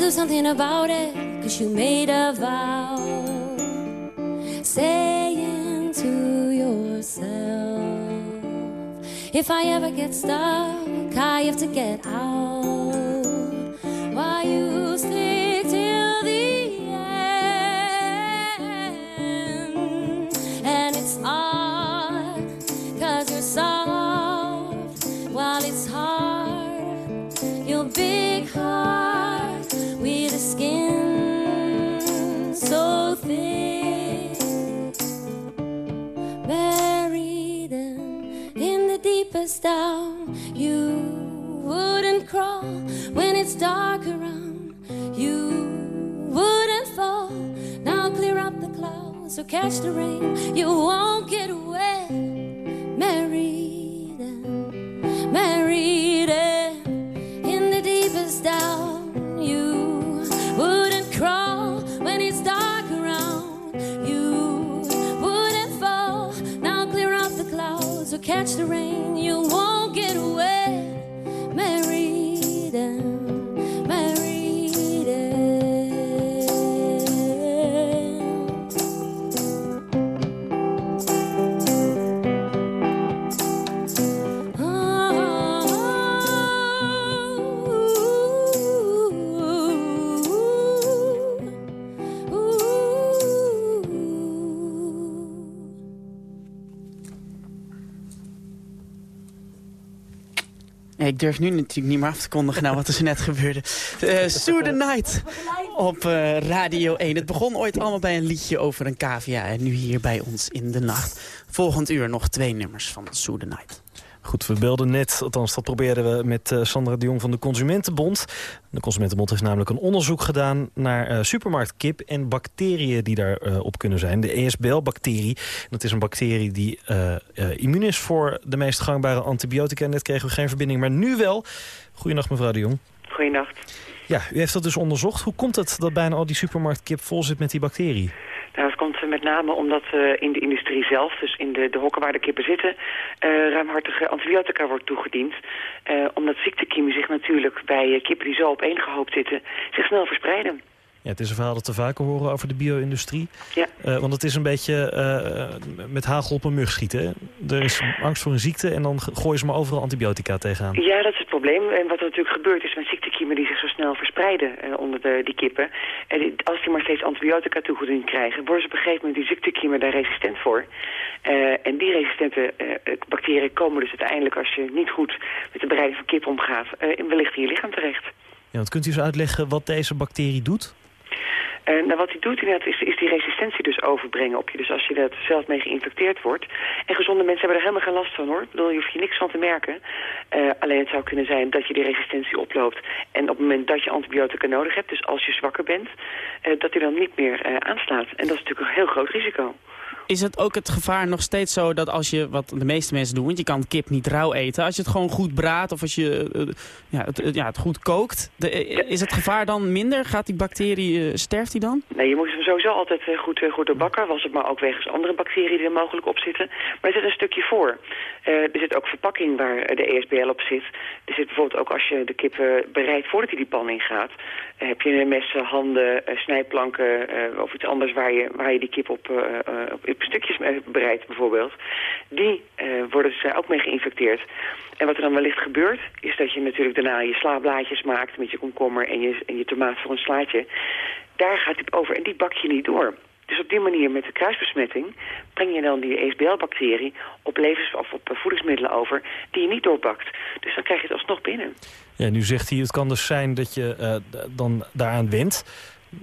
do something about it, cause you made a vow. Saying to yourself, if I ever get stuck, I have to get out. Catch the rain. You won't durf nu natuurlijk niet meer af te kondigen nou wat er net gebeurde. Uh, Soothe the Night op uh, Radio 1. Het begon ooit allemaal bij een liedje over een cavia. En nu hier bij ons in de nacht. Volgend uur nog twee nummers van Soothe the Night. Goed, we belden net, althans dat probeerden we met uh, Sandra de Jong van de Consumentenbond. De Consumentenbond heeft namelijk een onderzoek gedaan naar uh, supermarktkip en bacteriën die daarop uh, op kunnen zijn. De ESBL-bacterie, dat is een bacterie die immuun is voor de meest gangbare antibiotica. Net kregen we geen verbinding, maar nu wel. Goedenacht mevrouw de Jong. Goedenacht. Ja, u heeft dat dus onderzocht. Hoe komt het dat bijna al die supermarktkip vol zit met die bacterie? Nou, dat komt met name omdat in de industrie zelf, dus in de, de hokken waar de kippen zitten, uh, ruimhartige antibiotica wordt toegediend. Uh, omdat ziektekiemen zich natuurlijk bij kippen die zo opeengehoopt zitten, zich snel verspreiden. Ja, het is een verhaal dat we vaker horen over de bio-industrie. Ja. Uh, want het is een beetje uh, met hagel op een mug schieten. Er is angst voor een ziekte en dan gooien ze maar overal antibiotica tegenaan. Ja, dat is het probleem. En wat er natuurlijk gebeurt is met ziektekiemen die zich zo snel verspreiden uh, onder de, die kippen. En als die maar steeds antibiotica toegediend krijgen, worden ze op een gegeven moment die ziektekiemen daar resistent voor. en die resistente bacteriën komen dus uiteindelijk, als je niet goed met de bereiding van kip omgaat, in wellicht in je lichaam terecht. Ja, want kunt u eens uitleggen wat deze bacterie doet? Uh, nou, wat hij doet inderdaad is, is die resistentie dus overbrengen op je. Dus als je daar zelf mee geïnfecteerd wordt. En gezonde mensen hebben er helemaal geen last van hoor. Ik bedoel, je hoeft je niks van te merken. Uh, alleen het zou kunnen zijn dat je die resistentie oploopt. En op het moment dat je antibiotica nodig hebt, dus als je zwakker bent, uh, dat die dan niet meer aanslaat. En dat is natuurlijk een heel groot risico. Is het ook het gevaar nog steeds zo dat als je, wat de meeste mensen doen, want je kan kip niet rauw eten. Als je het gewoon goed braadt of als je uh, ja, het, ja, het goed kookt, is het gevaar dan minder? Gaat die bacterie, sterft die dan? Nee, je moet hem sowieso altijd goed, goed doorbakken. Was het maar ook wegens andere bacteriën die er mogelijk op zitten. Maar er zit een stukje voor. er zit ook verpakking waar de ESBL op zit. Er zit bijvoorbeeld ook als je de kip bereidt voordat hij die pan ingaat. heb je messen, handen, snijplanken of iets anders waar je, waar je die kip op, op stukjes bereid bijvoorbeeld, die uh, worden dus ook mee geïnfecteerd. En wat er dan wellicht gebeurt, is dat je natuurlijk daarna je slaablaadjes maakt met je komkommer en je, en je tomaat voor een slaatje. Daar gaat die over en die bak je niet door. Dus op die manier met de kruisbesmetting breng je dan die ESBL-bacterie op levens of op voedingsmiddelen over die je niet doorbakt. Dus dan krijg je het alsnog binnen. Ja, nu zegt hij, het kan dus zijn dat je uh, dan daaraan wint.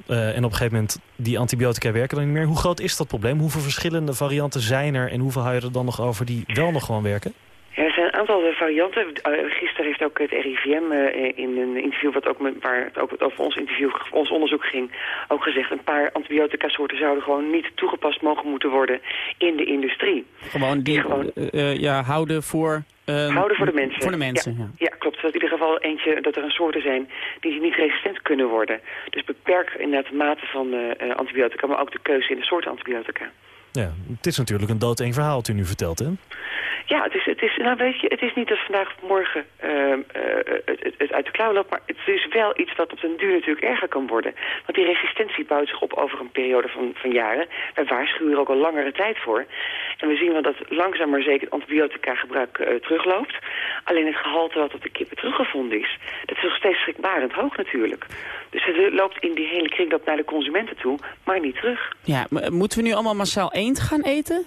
Uh, en op een gegeven moment die antibiotica werken dan niet meer. Hoe groot is dat probleem? Hoeveel verschillende varianten zijn er? En hoeveel hou je er dan nog over die wel nog gewoon werken? Ja, er zijn een aantal varianten. Uh, gisteren heeft ook het RIVM in een interview, wat ook met, waar het ook over ons, interview, ons onderzoek ging, ook gezegd... een paar antibiotica soorten zouden gewoon niet toegepast mogen moeten worden in de industrie. Gewoon die, die gewoon, ja, houden voor... houden voor de mensen. Voor de mensen, ja. ja. ja klopt. Dat in ieder geval eentje, dat er een soorten zijn die niet resistent kunnen worden. Dus beperk inderdaad de mate van uh, antibiotica, maar ook de keuze in de soorten antibiotica. Ja, het is natuurlijk een doodeng verhaal wat u nu vertelt, hè? Ja, het is, het is, nou weet je, het is niet dat vandaag of morgen uh, uh, het, het, uit de klauw loopt, maar het is wel iets wat op den duur natuurlijk erger kan worden. Want die resistentie bouwt zich op over een periode van, van jaren. Wij waarschuwen er ook al langere tijd voor. En we zien wel dat langzaam maar zeker het antibiotica gebruik uh, terugloopt. Alleen het gehalte wat op de kippen teruggevonden is, dat is nog steeds schrikbarend hoog natuurlijk. Dus het loopt in die hele kringloop naar de consumenten toe, maar niet terug. Ja, moeten we nu allemaal massaal eend gaan eten?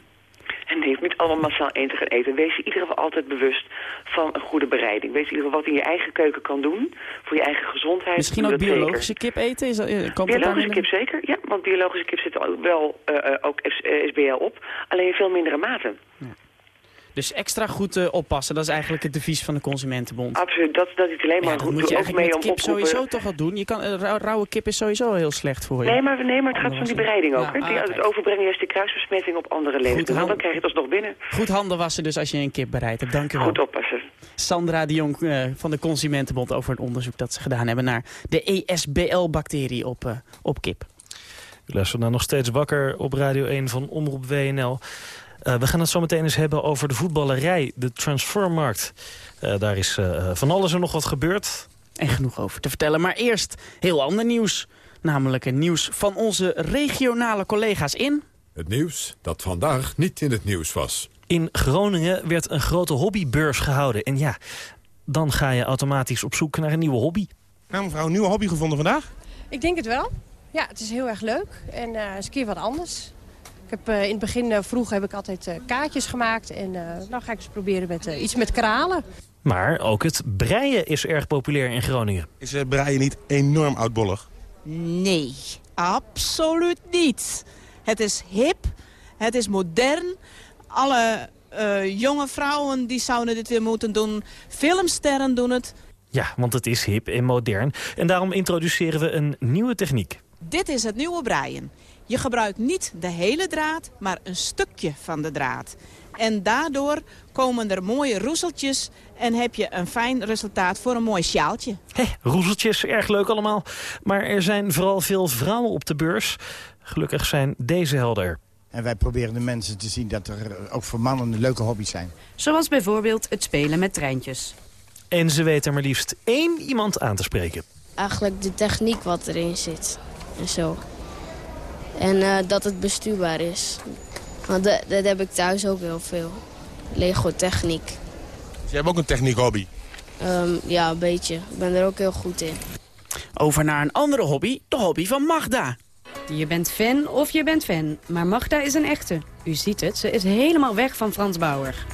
En nee, niet allemaal massaal te gaan eten. Wees je in ieder geval altijd bewust van een goede bereiding. Wees in ieder geval wat in je eigen keuken kan doen. Voor je eigen gezondheid. Misschien ook biologische kip eten? Is dat, komt biologische kip zeker, ja. Want biologische kip zit ook wel uh, ook SBL op. Alleen in veel mindere mate. Ja. Dus extra goed uh, oppassen, dat is eigenlijk het devies van de Consumentenbond. Absoluut, dat, dat is alleen maar ja, goed. moet je ook mee met om kip oproepen. sowieso toch wat doen. Je kan, uh, rauwe kip is sowieso heel slecht voor je. Nee, maar, nee, maar het gaat van die bereiding ook. Ja, hè? Die, ah, het overbrengen juist de kruisbesmetting op andere levensmiddelen. Dan krijg je het alsnog binnen. Goed handen wassen dus als je een kip bereidt hebt. Dank u wel. Goed oppassen. Sandra de Jong uh, van de Consumentenbond over het onderzoek dat ze gedaan hebben naar de ESBL-bacterie op, uh, op kip. U luistert naar nog steeds wakker op Radio 1 van Omroep WNL. Uh, we gaan het zo meteen eens hebben over de voetballerij, de transfermarkt. Uh, daar is uh, van alles en nog wat gebeurd. En genoeg over te vertellen. Maar eerst heel ander nieuws. Namelijk een nieuws van onze regionale collega's in... Het nieuws dat vandaag niet in het nieuws was. In Groningen werd een grote hobbybeurs gehouden. En ja, dan ga je automatisch op zoek naar een nieuwe hobby. Nou mevrouw, een nieuwe hobby gevonden vandaag? Ik denk het wel. Ja, het is heel erg leuk. En uh, eens een keer wat anders. Ik heb, uh, in het begin uh, vroeg heb ik altijd uh, kaartjes gemaakt. En nou ga ik eens proberen met iets met kralen. Maar ook het breien is erg populair in Groningen. Is het breien niet enorm oudbollig? Nee, absoluut niet. Het is hip, het is modern. Alle jonge vrouwen die zouden dit weer moeten doen. Filmsterren doen het. Ja, want het is hip en modern. En daarom introduceren we een nieuwe techniek. Dit is het nieuwe breien. Je gebruikt niet de hele draad, maar een stukje van de draad. En daardoor komen er mooie roeseltjes en heb je een fijn resultaat voor een mooi sjaaltje. Hé, roezeltjes, erg leuk allemaal. Maar er zijn vooral veel vrouwen op de beurs. Gelukkig zijn deze helder. En wij proberen de mensen te zien dat er ook voor mannen leuke hobby's zijn. Zoals bijvoorbeeld het spelen met treintjes. En ze weten maar liefst één iemand aan te spreken. Eigenlijk de techniek wat erin zit. En zo. En eh, dat het bestuurbaar is. Want dat, dat heb ik thuis ook heel veel. Lego techniek. Dus jij hebt ook een techniek hobby. Ehm, ja, een beetje. Ik ben er ook heel goed in. Over naar een andere hobby, de hobby van Magda. Je bent fan of je bent fan, maar Magda is een echte. U ziet het, ze is helemaal weg van Frans Bauer.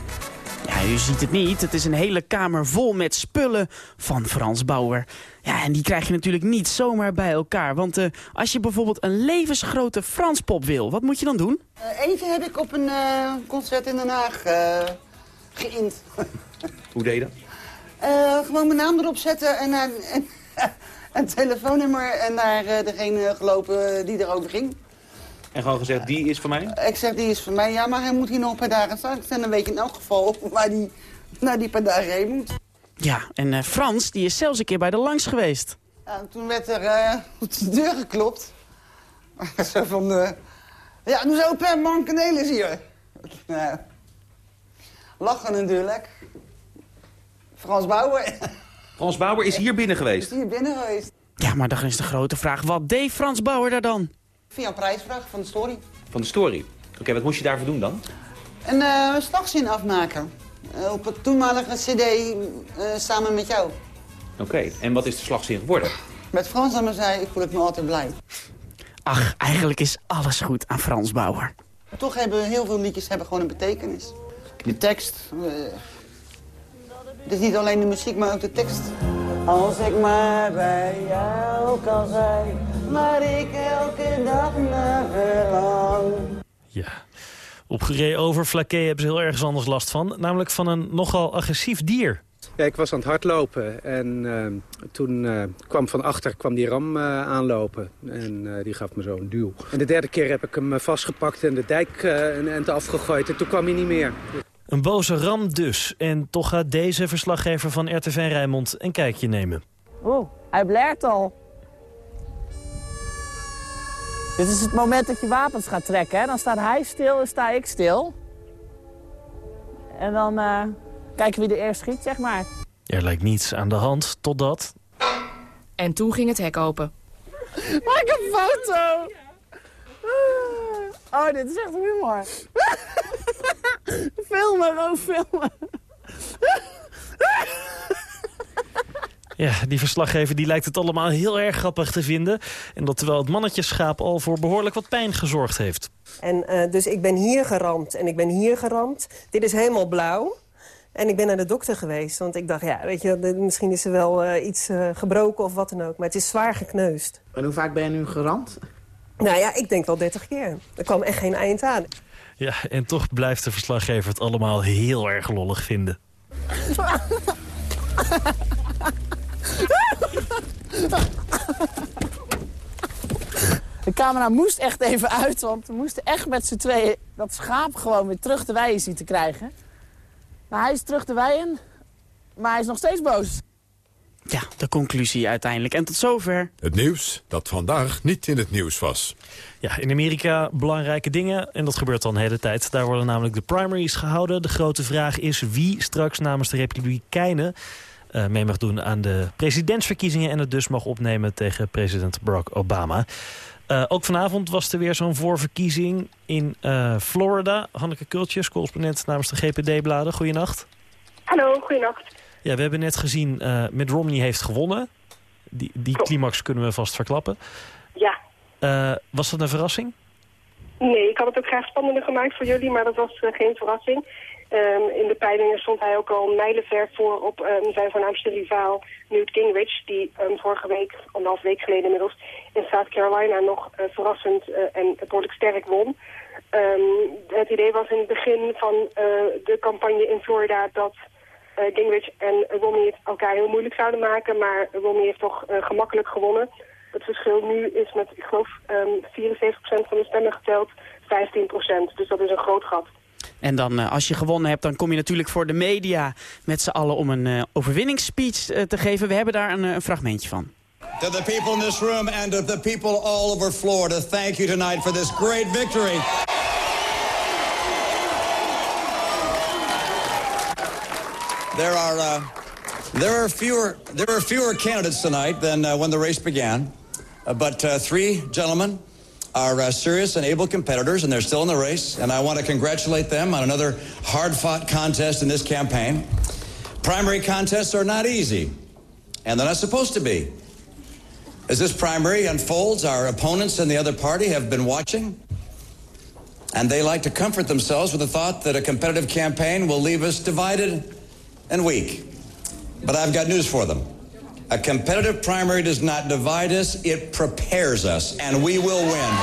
Ja, u ziet het niet. Het is een hele kamer vol met spullen van Frans Bauer. Ja, en die krijg je natuurlijk niet zomaar bij elkaar. Want uh, als je bijvoorbeeld een levensgrote Franspop wil, wat moet je dan doen? Uh, eentje heb ik op een uh, concert in Den Haag geïnd. [laughs] Hoe deed je dat? gewoon mijn naam erop zetten en, en [laughs] een telefoonnummer en naar degene gelopen die erover ging. En gewoon gezegd, die is voor mij? Ik zeg, die is voor mij, ja, maar hij moet hier nog een paar dagen staan. En dan weet je in elk geval waar die naar die paar dagen heen moet. Ja, en uh, Frans, die is zelfs een keer bij de langs geweest. Ja, toen werd er uh, [laughs] op de deur geklopt. [laughs] Zo van, uh, ja, doe zo per man kanelen hier. [laughs] lachen natuurlijk. Frans Bauer. Frans Bauer is hier binnen geweest? Is hier binnen geweest. Ja, maar dan is de grote vraag, wat deed Frans Bauer daar dan? Via een prijsvraag van de story. Van de story? Oké, okay, wat moest je daarvoor doen dan? Een uh, slagzin afmaken. Uh, op het toenmalige cd uh, samen met jou. Oké, okay. en wat is de slagzin geworden? Met Frans aan me zei, ik voel ik me altijd blij. Ach, eigenlijk is alles goed aan Frans Bauer. Toch hebben heel veel liedjes hebben gewoon een betekenis. De tekst. het is niet alleen de muziek, maar ook de tekst. Als ik maar bij jou kan zijn, waar ik elke dag naar verlang. Ja. Op geree over Flaké hebben ze heel ergens anders last van. Namelijk van een nogal agressief dier. Ja, ik was aan het hardlopen en uh, toen uh, kwam van achter kwam die ram uh, aanlopen. En die gaf me zo een duw. En de derde keer heb ik hem vastgepakt en de dijk een end afgegooid. En toen kwam hij niet meer. Een boze ram dus. En toch gaat deze verslaggever van RTV Rijnmond een kijkje nemen. Oeh, hij blaert al. Dit is het moment dat je wapens gaat trekken. Hè? Dan staat hij stil en sta ik stil. En dan uh, kijken wie er eerst schiet, zeg maar. Er lijkt niets aan de hand, totdat... En toen ging het hek open. Maak een foto! Oh, dit is echt humor. [laughs] filmen, gewoon filmen. Ja, die verslaggever die lijkt het allemaal heel erg grappig te vinden. En dat terwijl het mannetjeschaap al voor behoorlijk wat pijn gezorgd heeft. En uh, dus ik ben hier geramd en ik ben hier geramd. Dit is helemaal blauw. En ik ben naar de dokter geweest, want ik dacht, ja, weet je, misschien is er wel uh, iets uh, gebroken of wat dan ook. Maar het is zwaar gekneusd. En hoe vaak ben je nu geramd? Nou ja, ik denk wel 30 keer. Er kwam echt geen eind aan. Ja, en toch blijft de verslaggever het allemaal heel erg lollig vinden. De camera moest echt even uit, want we moesten echt met z'n tweeën dat schaap gewoon weer terug de wei zien te krijgen. Maar hij is terug de wei in, maar hij is nog steeds boos. Ja, de conclusie uiteindelijk. En tot zover. Het nieuws dat vandaag niet in het nieuws was. Ja, in Amerika belangrijke dingen. En dat gebeurt al een hele tijd. Daar worden namelijk de primaries gehouden. De grote vraag is wie straks namens de Republikeinen... Uh, mee mag doen aan de presidentsverkiezingen... en het dus mag opnemen tegen president Barack Obama. Uh, ook vanavond was er weer zo'n voorverkiezing in uh, Florida. Hanneke Kultjes, correspondent namens de GPD-bladen. Goedenacht. Hallo, goedenacht. Ja, we hebben net gezien, uh, Mitt Romney heeft gewonnen. Die, die climax kunnen we vast verklappen. Ja. Uh, was dat een verrassing? Nee, ik had het ook graag spannender gemaakt voor jullie, maar dat was uh, geen verrassing. Um, in de peilingen stond hij ook al mijlenver voor op um, zijn voornaamste rivaal Newt Gingrich... die um, vorige week, anderhalf week geleden inmiddels, in South Carolina nog uh, verrassend uh, en behoorlijk sterk won. het idee was in het begin van de campagne in Florida dat uh, Gingrich en Romney het elkaar heel moeilijk zouden maken... maar Romney heeft toch uh, gemakkelijk gewonnen. Het verschil nu is met, ik geloof, um, 74% van de stemmen geteld, 15%. Dus dat is een groot gat. En dan, uh, als je gewonnen hebt, dan kom je natuurlijk voor de media met z'n allen om een uh, overwinningsspeech uh, te geven. We hebben daar een, een, fragmentje van. To the people in this room and to the people all over Florida, thank you tonight for this great victory. There are, uh, there are fewer, there are fewer candidates tonight than uh, when the race began, uh, but uh, three gentlemen are uh, serious and able competitors, and they're still in the race. And I want to congratulate them on another hard-fought contest in this campaign. Primary contests are not easy, and they're not supposed to be. As this primary unfolds, our opponents in the other party have been watching, and they like to comfort themselves with the thought that a competitive campaign will leave us divided and weak. But I've got news for them. A competitive primary does not divide us, it prepares us, and we will win.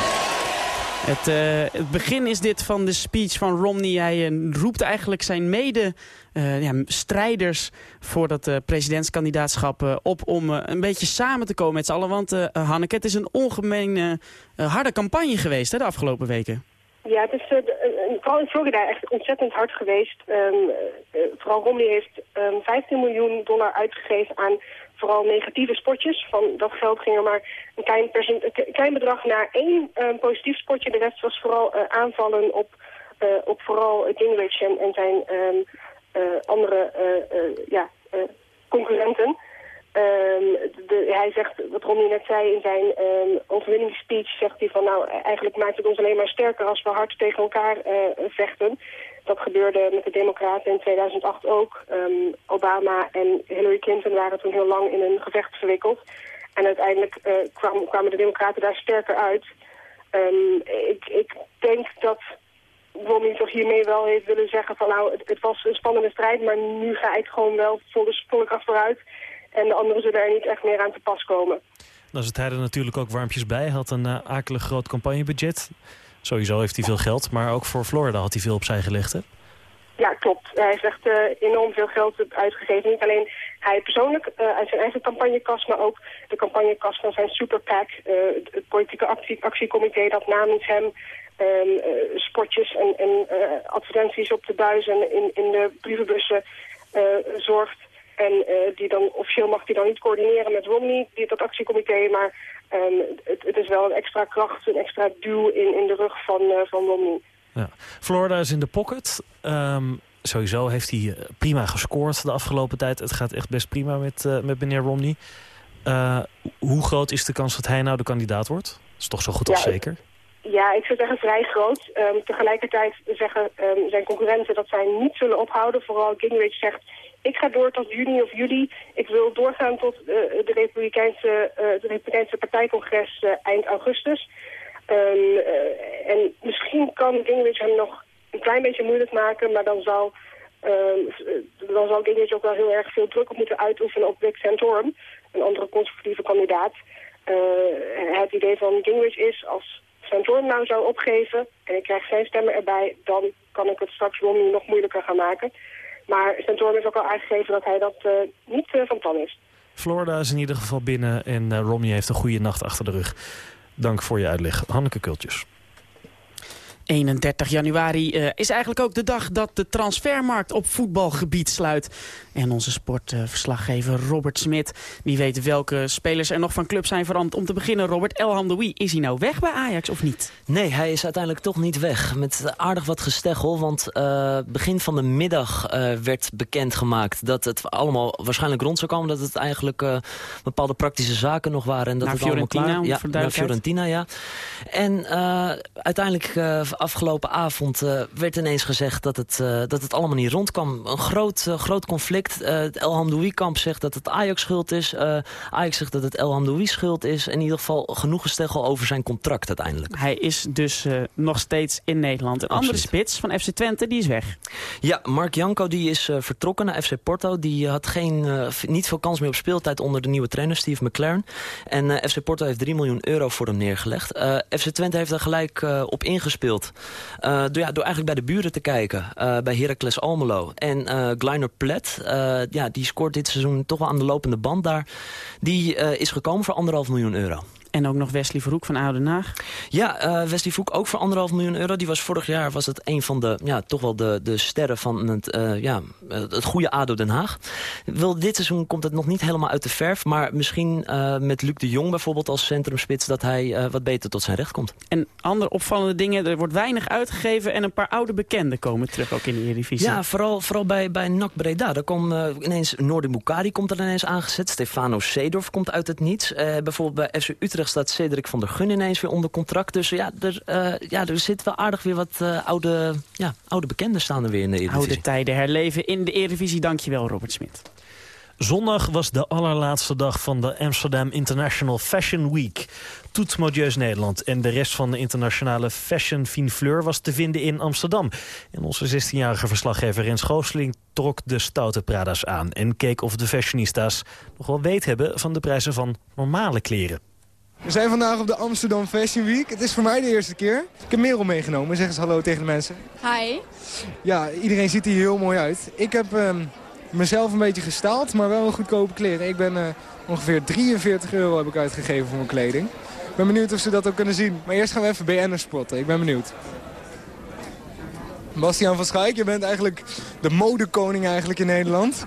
Het, uh, het, begin is dit van de speech van Romney. Hij uh, roept eigenlijk zijn mede-strijders uh, ja, voor dat presidentskandidaatschap op... om een beetje samen te komen met z'n allen. Want Hanneke, het is een ongemeen harde campagne geweest hè, de afgelopen weken. Ja, het is uh, vooral in Florida echt ontzettend hard geweest. Um, uh, vooral Romney heeft um, 15 miljoen dollar uitgegeven aan vooral negatieve spotjes. Van dat geld ging er maar een klein, een klein bedrag naar één um, positief spotje. De rest was vooral aanvallen op, op vooral Gingrich en, en zijn andere ja, concurrenten. De, hij zegt, wat Romney net zei in zijn um, overwinningsspeech, zegt hij van nou eigenlijk maakt het ons alleen maar sterker als we hard tegen elkaar uh, vechten. Dat gebeurde met de democraten in 2008 ook. Um, Obama en Hillary Clinton waren toen heel lang in een gevecht verwikkeld. En uiteindelijk kwam, kwamen de democraten daar sterker uit. ik, denk dat Romney toch hiermee wel heeft willen zeggen van nou het, was een spannende strijd, maar nu ga ik gewoon wel volle volk achteruit. En de anderen zullen er niet echt meer aan te pas komen. Dan zit hij er natuurlijk ook warmpjes bij. Hij had een uh, akelig groot campagnebudget. Sowieso heeft hij veel geld, maar ook voor Florida had hij veel opzij gelegd, hè? Ja, klopt. Hij heeft echt uh, enorm veel geld uitgegeven. Niet alleen hij persoonlijk uh, uit zijn eigen campagnekas, maar ook de campagnekas van zijn Super PAC, het politieke actie, actiecomité dat namens hem um, spotjes en, en advertenties op de buizen in, in de brievenbussen zorgt. En uh, die dan, officieel mag die dan niet coördineren met Romney, die, dat actiecomité. Maar um, het, het, is wel een extra kracht, een extra duw in, in de rug van, uh, van Romney. Ja. Florida is in de pocket. Um, sowieso heeft hij eh, prima gescoord de afgelopen tijd. Het gaat echt best prima met, uh, met meneer Romney. Uh, hoe groot is de kans dat hij nou de kandidaat wordt? Dat is toch zo goed als zeker? Ja, ik zou zeggen vrij groot. Um, tegelijkertijd zeggen um, zijn concurrenten dat zij niet zullen ophouden. Vooral Gingrich zegt ik ga door tot juni of juli. Ik wil doorgaan tot uh, de, Republikeinse, uh, de Republikeinse partijcongres uh, eind augustus. Um, en misschien kan Gingrich hem nog een klein beetje moeilijk maken, maar dan zal, um, dan zal Gingrich ook wel heel erg veel druk op moeten uitoefenen op Rick Santorum, een andere conservatieve kandidaat. het idee van Gingrich is, als Santorum nou zou opgeven en ik krijg zijn stemmen erbij, dan kan ik het straks Romney nog moeilijker gaan maken. Maar Santorum heeft ook al aangegeven dat hij dat uh, niet uh, van plan is. Florida is in ieder geval binnen en uh, Romney heeft een goede nacht achter de rug. Dank voor je uitleg. Hanneke Kultjes. 31 januari uh, is eigenlijk ook de dag dat de transfermarkt op voetbalgebied sluit. En onze sportverslaggever uh, Robert Smit, die weet welke spelers er nog van club zijn veranderd. Om te beginnen, Robert, El Hamdoui, is hij nou weg bij Ajax of niet? Nee, hij is uiteindelijk toch niet weg. Met aardig wat gesteggel, want uh, begin van de middag werd bekendgemaakt dat het allemaal waarschijnlijk rond zou komen. Dat het eigenlijk bepaalde praktische zaken nog waren. En dat naar het Fiorentina, allemaal klaar... Ja, naar Fiorentina, ja. En uiteindelijk afgelopen avond uh, werd ineens gezegd dat het, uh, dat het allemaal niet rondkwam. Een groot, uh, groot conflict. het El Hamdoui-kamp zegt dat het Ajax schuld is. Ajax zegt dat het El Hamdoui schuld is. In ieder geval genoeg gesteggel over zijn contract uiteindelijk. Hij is dus nog steeds in Nederland. Een Absoluut. andere spits van FC Twente, die is weg. Ja, Mark Janko die is vertrokken naar FC Porto. Die had geen, niet veel kans meer op speeltijd onder de nieuwe trainer Steve McLaren. En FC Porto heeft 3 miljoen euro voor hem neergelegd. FC Twente heeft daar gelijk op ingespeeld. Uh, door, ja, door eigenlijk bij de buren te kijken. Uh, bij Heracles Almelo. En uh, Gleiner Plet, ja, die scoort dit seizoen toch wel aan de lopende band daar. Die is gekomen voor anderhalf miljoen euro. En ook nog Wesley Verhoek van Oude Haag. Ja, eh, Wesley Voek ook voor anderhalf miljoen euro. Die was vorig jaar was het een van de, ja, toch wel de, de sterren van het, eh, ja, het goede ADO Den Haag. Wel, dit seizoen komt het nog niet helemaal uit de verf. Maar misschien uh, met Luc de Jong bijvoorbeeld als centrumspits... dat hij wat beter tot zijn recht komt. En andere opvallende dingen, er wordt weinig uitgegeven... en een paar oude bekenden komen terug ook in de Eredivisie. Ja, vooral, vooral bij, bij NAC Breda. Daar komt ineens Noordi Bukari komt er ineens aangezet. Stefano Seedorf komt uit het niets. bijvoorbeeld bij FC Utrecht staat Cedric van der Gun ineens weer onder contract. Dus ja, er, uh, ja, er zit wel aardig weer wat uh, oude, ja, oude bekenden staan er weer in de Eredivisie. Oude tijden herleven in de Eredivisie. Dankjewel, Robert Smit. Zondag was de allerlaatste dag van de Amsterdam International Fashion Week. Toet Modieus Nederland en de rest van de internationale fashion finfleur was te vinden in Amsterdam. En onze 16-jarige verslaggever Rens Goosling trok de stoute Prada's aan... en keek of de fashionistas nog wel weet hebben van de prijzen van normale kleren. We zijn vandaag op de Amsterdam Fashion Week. Het is voor mij de eerste keer. Ik heb Merel meegenomen. Zeg eens hallo tegen de mensen. Hi. Ja, iedereen ziet hier heel mooi uit. Ik heb uh, mezelf een beetje gestaald, maar wel een goedkope kleren. Ik ben uh, ongeveer 43 euro heb ik uitgegeven voor mijn kleding. Ik ben benieuwd of ze dat ook kunnen zien. Maar eerst gaan we even BN'ers spotten. Ik ben benieuwd. Bastiaan van Schaik, je bent eigenlijk de modekoning eigenlijk in Nederland.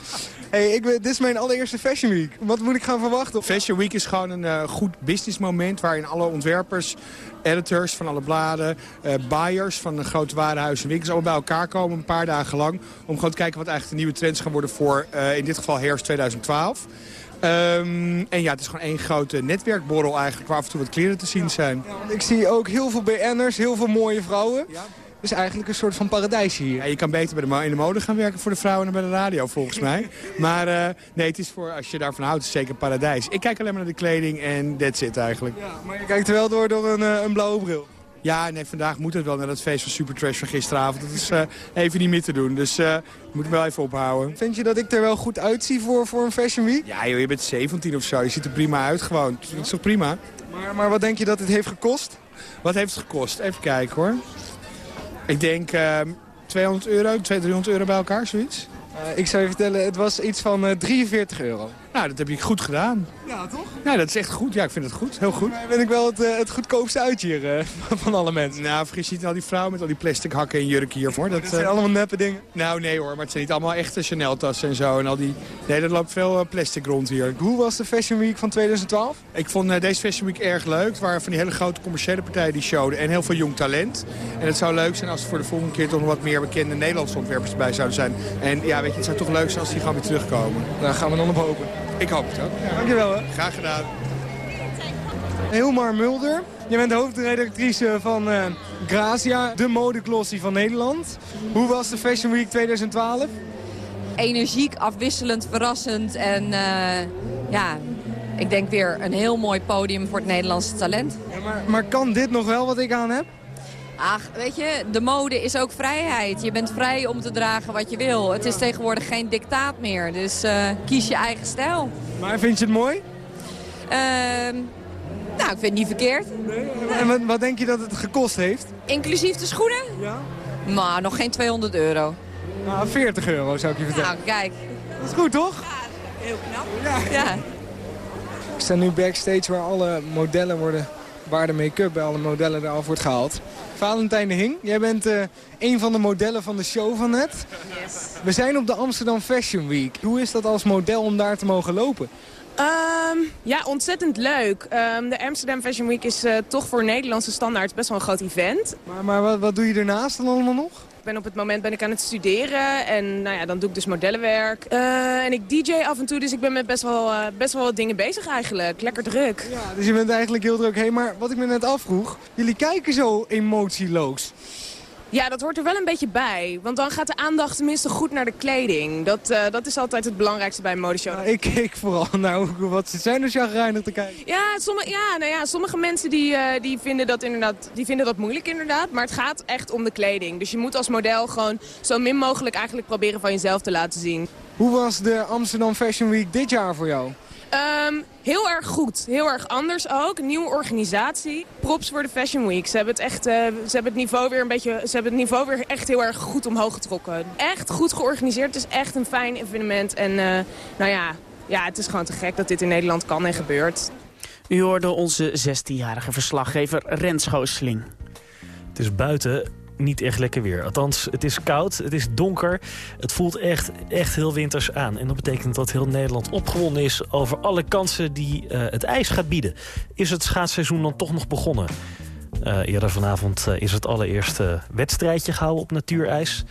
Hey, ik, dit is mijn allereerste Fashion Week. Wat moet ik gaan verwachten? Fashion Week is gewoon een uh, goed businessmoment... waarin alle ontwerpers, editors van alle bladen... Uh, buyers van de grote warenhuizen en winkels... allemaal bij elkaar komen een paar dagen lang... om gewoon te kijken wat eigenlijk de nieuwe trends gaan worden voor... Uh, in dit geval herfst 2012. Um, en ja, het is gewoon één grote netwerkborrel eigenlijk... waar af en toe wat kleren te zien zijn. Ja, ik zie ook heel veel BN'ers, heel veel mooie vrouwen. Ja is eigenlijk een soort van paradijs hier. Ja, je kan beter bij de, in de mode gaan werken voor de vrouwen dan bij de radio, volgens mij. [laughs] Maar uh, nee, het is voor, als je daarvan houdt, is het zeker paradijs. Ik kijk alleen maar naar de kleding en that's it eigenlijk. Ja, maar je kijkt er wel door door een, uh, een blauwe bril. Ja, nee, vandaag moet het wel naar dat feest van Super Trash van gisteravond. Dat is uh, even niet meer te doen, dus uh, moet ik wel even ophouden. Vind je dat ik er wel goed uitzie voor, voor een Fashion Week? Ja joh, je bent 17 of zo, je ziet er prima uit gewoon. Dat is toch prima? Maar, maar wat denk je dat het heeft gekost? Wat heeft het gekost? Even kijken hoor. Ik denk uh, 200 euro, 200, 300 euro bij elkaar, zoiets. Uh, ik zou je vertellen, het was iets van uh, 43 euro. Nou, dat heb je goed gedaan. Ja, toch? Ja, dat is echt goed. Ja, ik vind het goed. Heel goed. Ben ik wel het, uh, het goedkoopste uit hier [laughs] van alle mensen. Nou, vergis je niet al die vrouwen met al die plastic hakken en jurken hiervoor. Dat, dat zijn allemaal neppe dingen? Nou, nee hoor. Maar het zijn niet allemaal echte Chanel-tassen en zo. En al die... Nee, er loopt veel plastic rond hier. Hoe was de Fashion Week van 2012? Ik vond deze Fashion Week erg leuk. Het waren van die hele grote commerciële partijen die showden. En heel veel jong talent. En het zou leuk zijn als er voor de volgende keer toch nog wat meer bekende Nederlandse ontwerpers bij zouden zijn. En ja, weet je, het zou toch leuk zijn als die gewoon weer terugkomen. Daar gaan we dan op hopen. Ik hoop het ook. Ja, dankjewel. Hè. Graag gedaan. Hilmar Mulder, je bent hoofdredactrice van uh, Grazia, de modeklossie van Nederland. Hoe was de Fashion Week 2012? Energiek, afwisselend, verrassend en uh, ja, ik denk weer een heel mooi podium voor het Nederlandse talent. Ja, maar, maar kan dit nog wel wat ik aan heb? Ach, weet je, de mode is ook vrijheid. Je bent vrij om te dragen wat je wil. Het is tegenwoordig geen dictaat meer, dus uh, kies je eigen stijl. Maar vind je het mooi? Uh, nou, ik vind het niet verkeerd. Nee, en wat, wat, denk je dat het gekost heeft? Inclusief de schoenen? Ja. Maar nog geen 200 euro. Nou, 40 euro zou ik je vertellen. Nou, kijk. Dat is goed, toch? Ja, heel knap. Ja. ja. Ik sta nu backstage waar alle modellen worden waar de make-up bij alle modellen er af wordt gehaald. Valentijn de Hing, jij bent uh, een van de modellen van de show van net. Yes. We zijn op de Amsterdam Fashion Week. Hoe is dat als model om daar te mogen lopen? Um, ja, ontzettend leuk. Um, de Amsterdam Fashion Week is uh, toch voor Nederlandse standaard best wel een groot event. Maar, maar wat, wat doe je ernaast dan allemaal nog? Ben op het moment ben ik aan het studeren en nou ja, dan doe ik dus modellenwerk. Uh, en ik DJ af en toe, dus ik ben met best wel, uh, best wel wat dingen bezig eigenlijk. Lekker druk. Ja, dus je bent eigenlijk heel druk. Maar wat ik me net afvroeg, jullie kijken zo emotieloos. Ja, dat hoort er wel een beetje bij. Want dan gaat de aandacht tenminste goed naar de kleding. Dat, uh, dat is altijd het belangrijkste bij een modeshow. Ja, ik keek vooral [laughs] naar wat ze zijn als chagrijnig te kijken. Ja, sommige, ja, nou ja, sommige mensen die, uh, die, vinden dat inderdaad, die vinden dat moeilijk inderdaad. Maar het gaat echt om de kleding. Dus je moet als model gewoon zo min mogelijk eigenlijk proberen van jezelf te laten zien. Hoe was de Amsterdam Fashion Week dit jaar voor jou? Um, heel erg goed. Heel erg anders ook. Nieuwe organisatie. Props voor de Fashion Week. Ze hebben het echt, uh, ze hebben het niveau weer een beetje, ze hebben het niveau weer echt heel erg goed omhoog getrokken. Echt goed georganiseerd. Het is echt een fijn evenement. En uh, nou ja, ja, het is gewoon te gek dat dit in Nederland kan en gebeurt. U hoorde onze 16-jarige verslaggever Rens Schoosling. Het is buiten niet echt lekker weer. Althans, het is koud, het is donker. Het voelt echt, echt heel winters aan. En dat betekent dat heel Nederland opgewonden is... over alle kansen die uh, het ijs gaat bieden. Is het schaatsseizoen dan toch nog begonnen? Uh, eerder vanavond uh, is het allereerste wedstrijdje gehouden op natuurijs.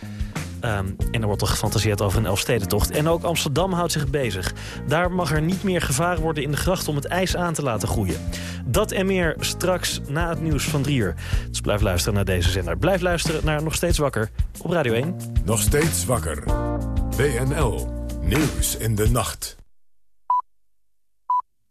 Um, en er wordt al gefantaseerd over een Elfstedentocht. En ook Amsterdam houdt zich bezig. Daar mag er niet meer gevaren worden in de gracht om het ijs aan te laten groeien. Dat en meer straks na het nieuws van drie uur. Dus blijf luisteren naar deze zender. Blijf luisteren naar Nog Steeds Wakker op Radio 1. Nog Steeds Wakker. WNL. Nieuws in de nacht.